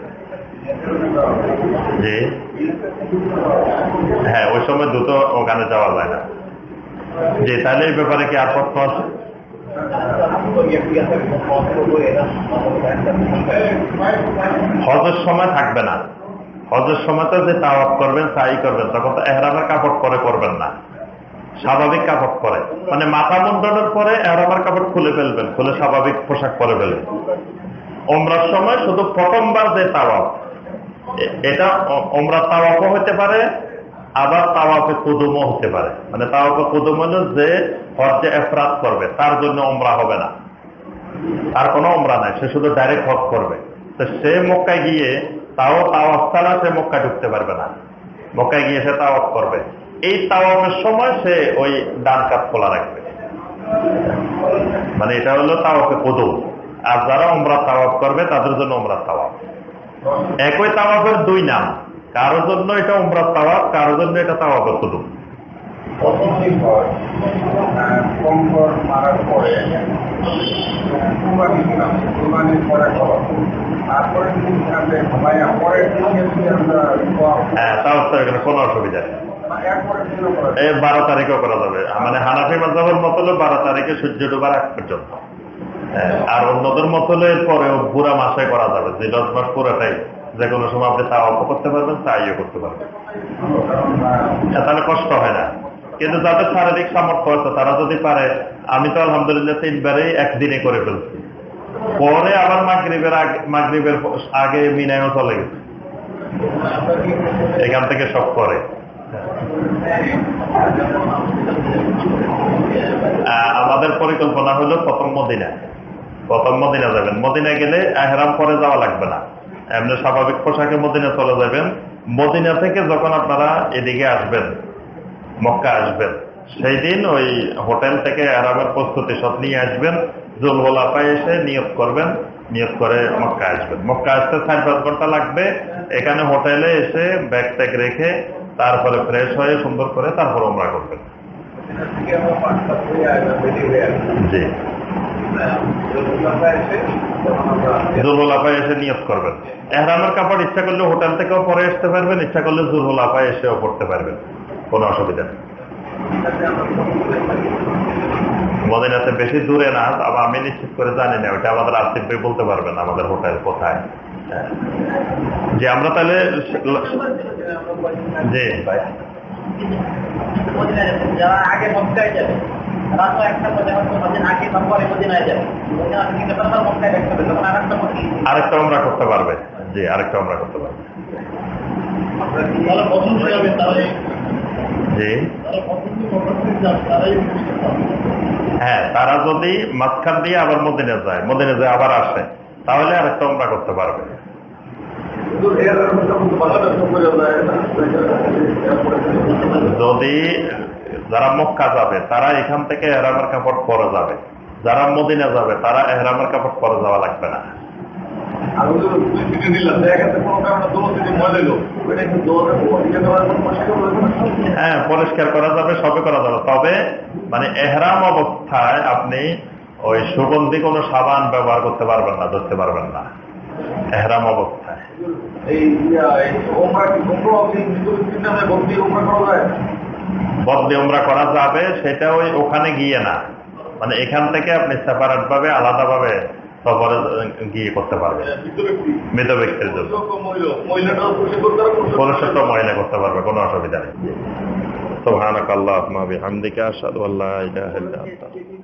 জি। হ্যাঁ ওই সময় দ্রুত ওখানে যাওয়া যায় না। জি, তাহলে এই ব্যাপারে কি আর প্রশ্ন আছে? হজের সময় থাকবে না। হজের সময় তো যে তাওয়াফ করবেন সাই করবেন। তখন তো এহরামের কাপড় পরে করবেন না। স্বাভাবিক কাপড় পরে। মানে মাথা মুন্ডনের পরে এহরামের কাপড় খুলে ফেলবেন। খুলে স্বাভাবিক পোশাক পরে ফেলবেন। ওমরার সময় শুধু প্রথমবার যে তাওয়াফ। এ- এটা ও- ওমরার তাওয়াফও হতে পারে, আবার তাওয়াফে কুদুমও হতে পারে। মানে তাওয়াফে কুদুম হলো যে হজ্জে এফরাত করবে, তার জন্য ওমরা হবে না। তার কোনো ওমরা নাই, সে শুধু ডাইরেক্ট হজ করবে। তো সে মক্কায় গিয়ে তাও তাওয়াফ ছাড়া সে মক্কায় ঢুকতে পারবে না। মক্কায় গিয়ে সে তাওয়াফ করবে। এই তাওয়াফের সময় সে ওই ডান কাপ খোলা রাখবে। মানে এটা হলো তাওয়াফে কুদুম। আর যারা ওমরা তাওয়াফ করবে, তাদের জন্য ওমরা তাওয়াফ। একই তাওয়াফের দুই নাম। কারোর জন্য এটা উমরা তাওয়াফ কারোর জন্য এটা তাওয়াফের করি, হ্যাঁ কোনো অসুবিধা নেই। বারো তারিখেও করা যাবে। মানে হানাফি মাজাবের মত বারো তারিখে সূর্য ডুবার আগ পর্যন্ত। আর অন্যদের মত হলো এরপরেও পুরা মাসে করা যাবে। যে দশ মাস পুরাটাই যে কোনো সময় আপনি তাওয়াফও করতে পারবেন তাইও করতে পারবেন। হ্যাঁ, তাহলে কষ্ট হয় না। কিন্তু যাদের শারীরিক সামর্থ্য আছে তারা যদি পারে আমি তো আলহামদুলিল্লাহ তিনবারেই একদিনে করে ফেলছি। পরে আবার মাগরীবের আগে মাগরীবের আগে মিনায়ও চলে গেছে। এখান থেকে সব করে। আমাদের পরিকল্পনা হলো প্রথম মদিনা। প্রথম মদিনা যাবেন। মদিনা গেলে এহরাম পরে যাওয়া লাগবে না। এমনি স্বাভাবিক পোশাকে মদিনা চলে যাবেন। মদিনা থেকে যখন আপনারা এদিকে আসবেন, মক্কা আসবেন সেই দিন ওই হোটেল থেকে এহরামের প্রস্তুতি সব নিয়ে আসবেন। জুলহোলাপায় এসে নিয়োগ করবেন নিয়োগ করে মক্কা আসবেন। মক্কা আসতে চার পাঁচ ঘণ্টা লাগবে। এখানে হোটেলে এসে ব্যাগ ট্যাগ রেখে তারপরে ফ্রেশ হয়ে সুন্দর করে তারপর ওমরা করবেন। জি। আমরা এসে তখন আমরা জুলহোলাপায় এসে নিয়োগ করবেন। এহরামের কাপড় ইচ্ছা করলে হোটেল থেকেও পরে আসতে পারবেন ইচ্ছা করলে জুলহোলাপায় এসেও পড়তে পারবেন। কোনো অসুবিধা নেই। মদিনাতে বেশি দূরে না আবার আমি নিশ্চিত করে জানি না ওটা আমাদের আসিফ ভাই বলতে পারবেন আমাদের হোটেল কোথায়। যে আমরা তাহলে জি। ভাই মদিনায় যাবেন। যারা আগে মক্কায় যাবে। তারা তো একটা মধ্যে হয়তো হজের আগে বা মদিনায় যাবে। মদিনা থেকে যখন মক্কায় দেখতে হবে তখন আরেকটা আমরা করতে পারবে। জি আরেকটা আমরা করতে পারবে। জি। হ্যাঁ তারা যদি মাঝখান দিয়ে আবার মদিনে যায় মদিনে যায় আবার আসে তাহলে আরেকটা আমরা করতে পারবে শুধু এর মধ্যে বাধা ব্যস্ত করে যায় না যদি যারা মক্কা যাবে তারা এখান থেকে এহরামের কাপড় পরে যাবে। যারা মদিনা যাবে, তারা এহরামের কাপড় পরে যাওয়া লাগবে না। হ্যাঁ পরিষ্কার করা যাবে সবে করা যাবে। তবে মানে এহরাম অবস্থায় আপনি ওই সুগন্ধি কোনো সাবান ব্যবহার করতে পারবেন না, ধরতে পারবেন না। এহরাম অবস্থায় বদলি উমরা করা যাবে সেটা ওই ওখানে গিয়ে না। মানে এখান থেকে আপনি সেপারেট ভাবে আলাদা ভাবে সফরে গিয়ে করতে পারবেন। মৃত ব্যক্তির জন্য। মহিলা। পুরুষের করতে তো মহিলা পারবে কোনো অসুবিধা নেই। ইলাহা ইল্লা আনতা।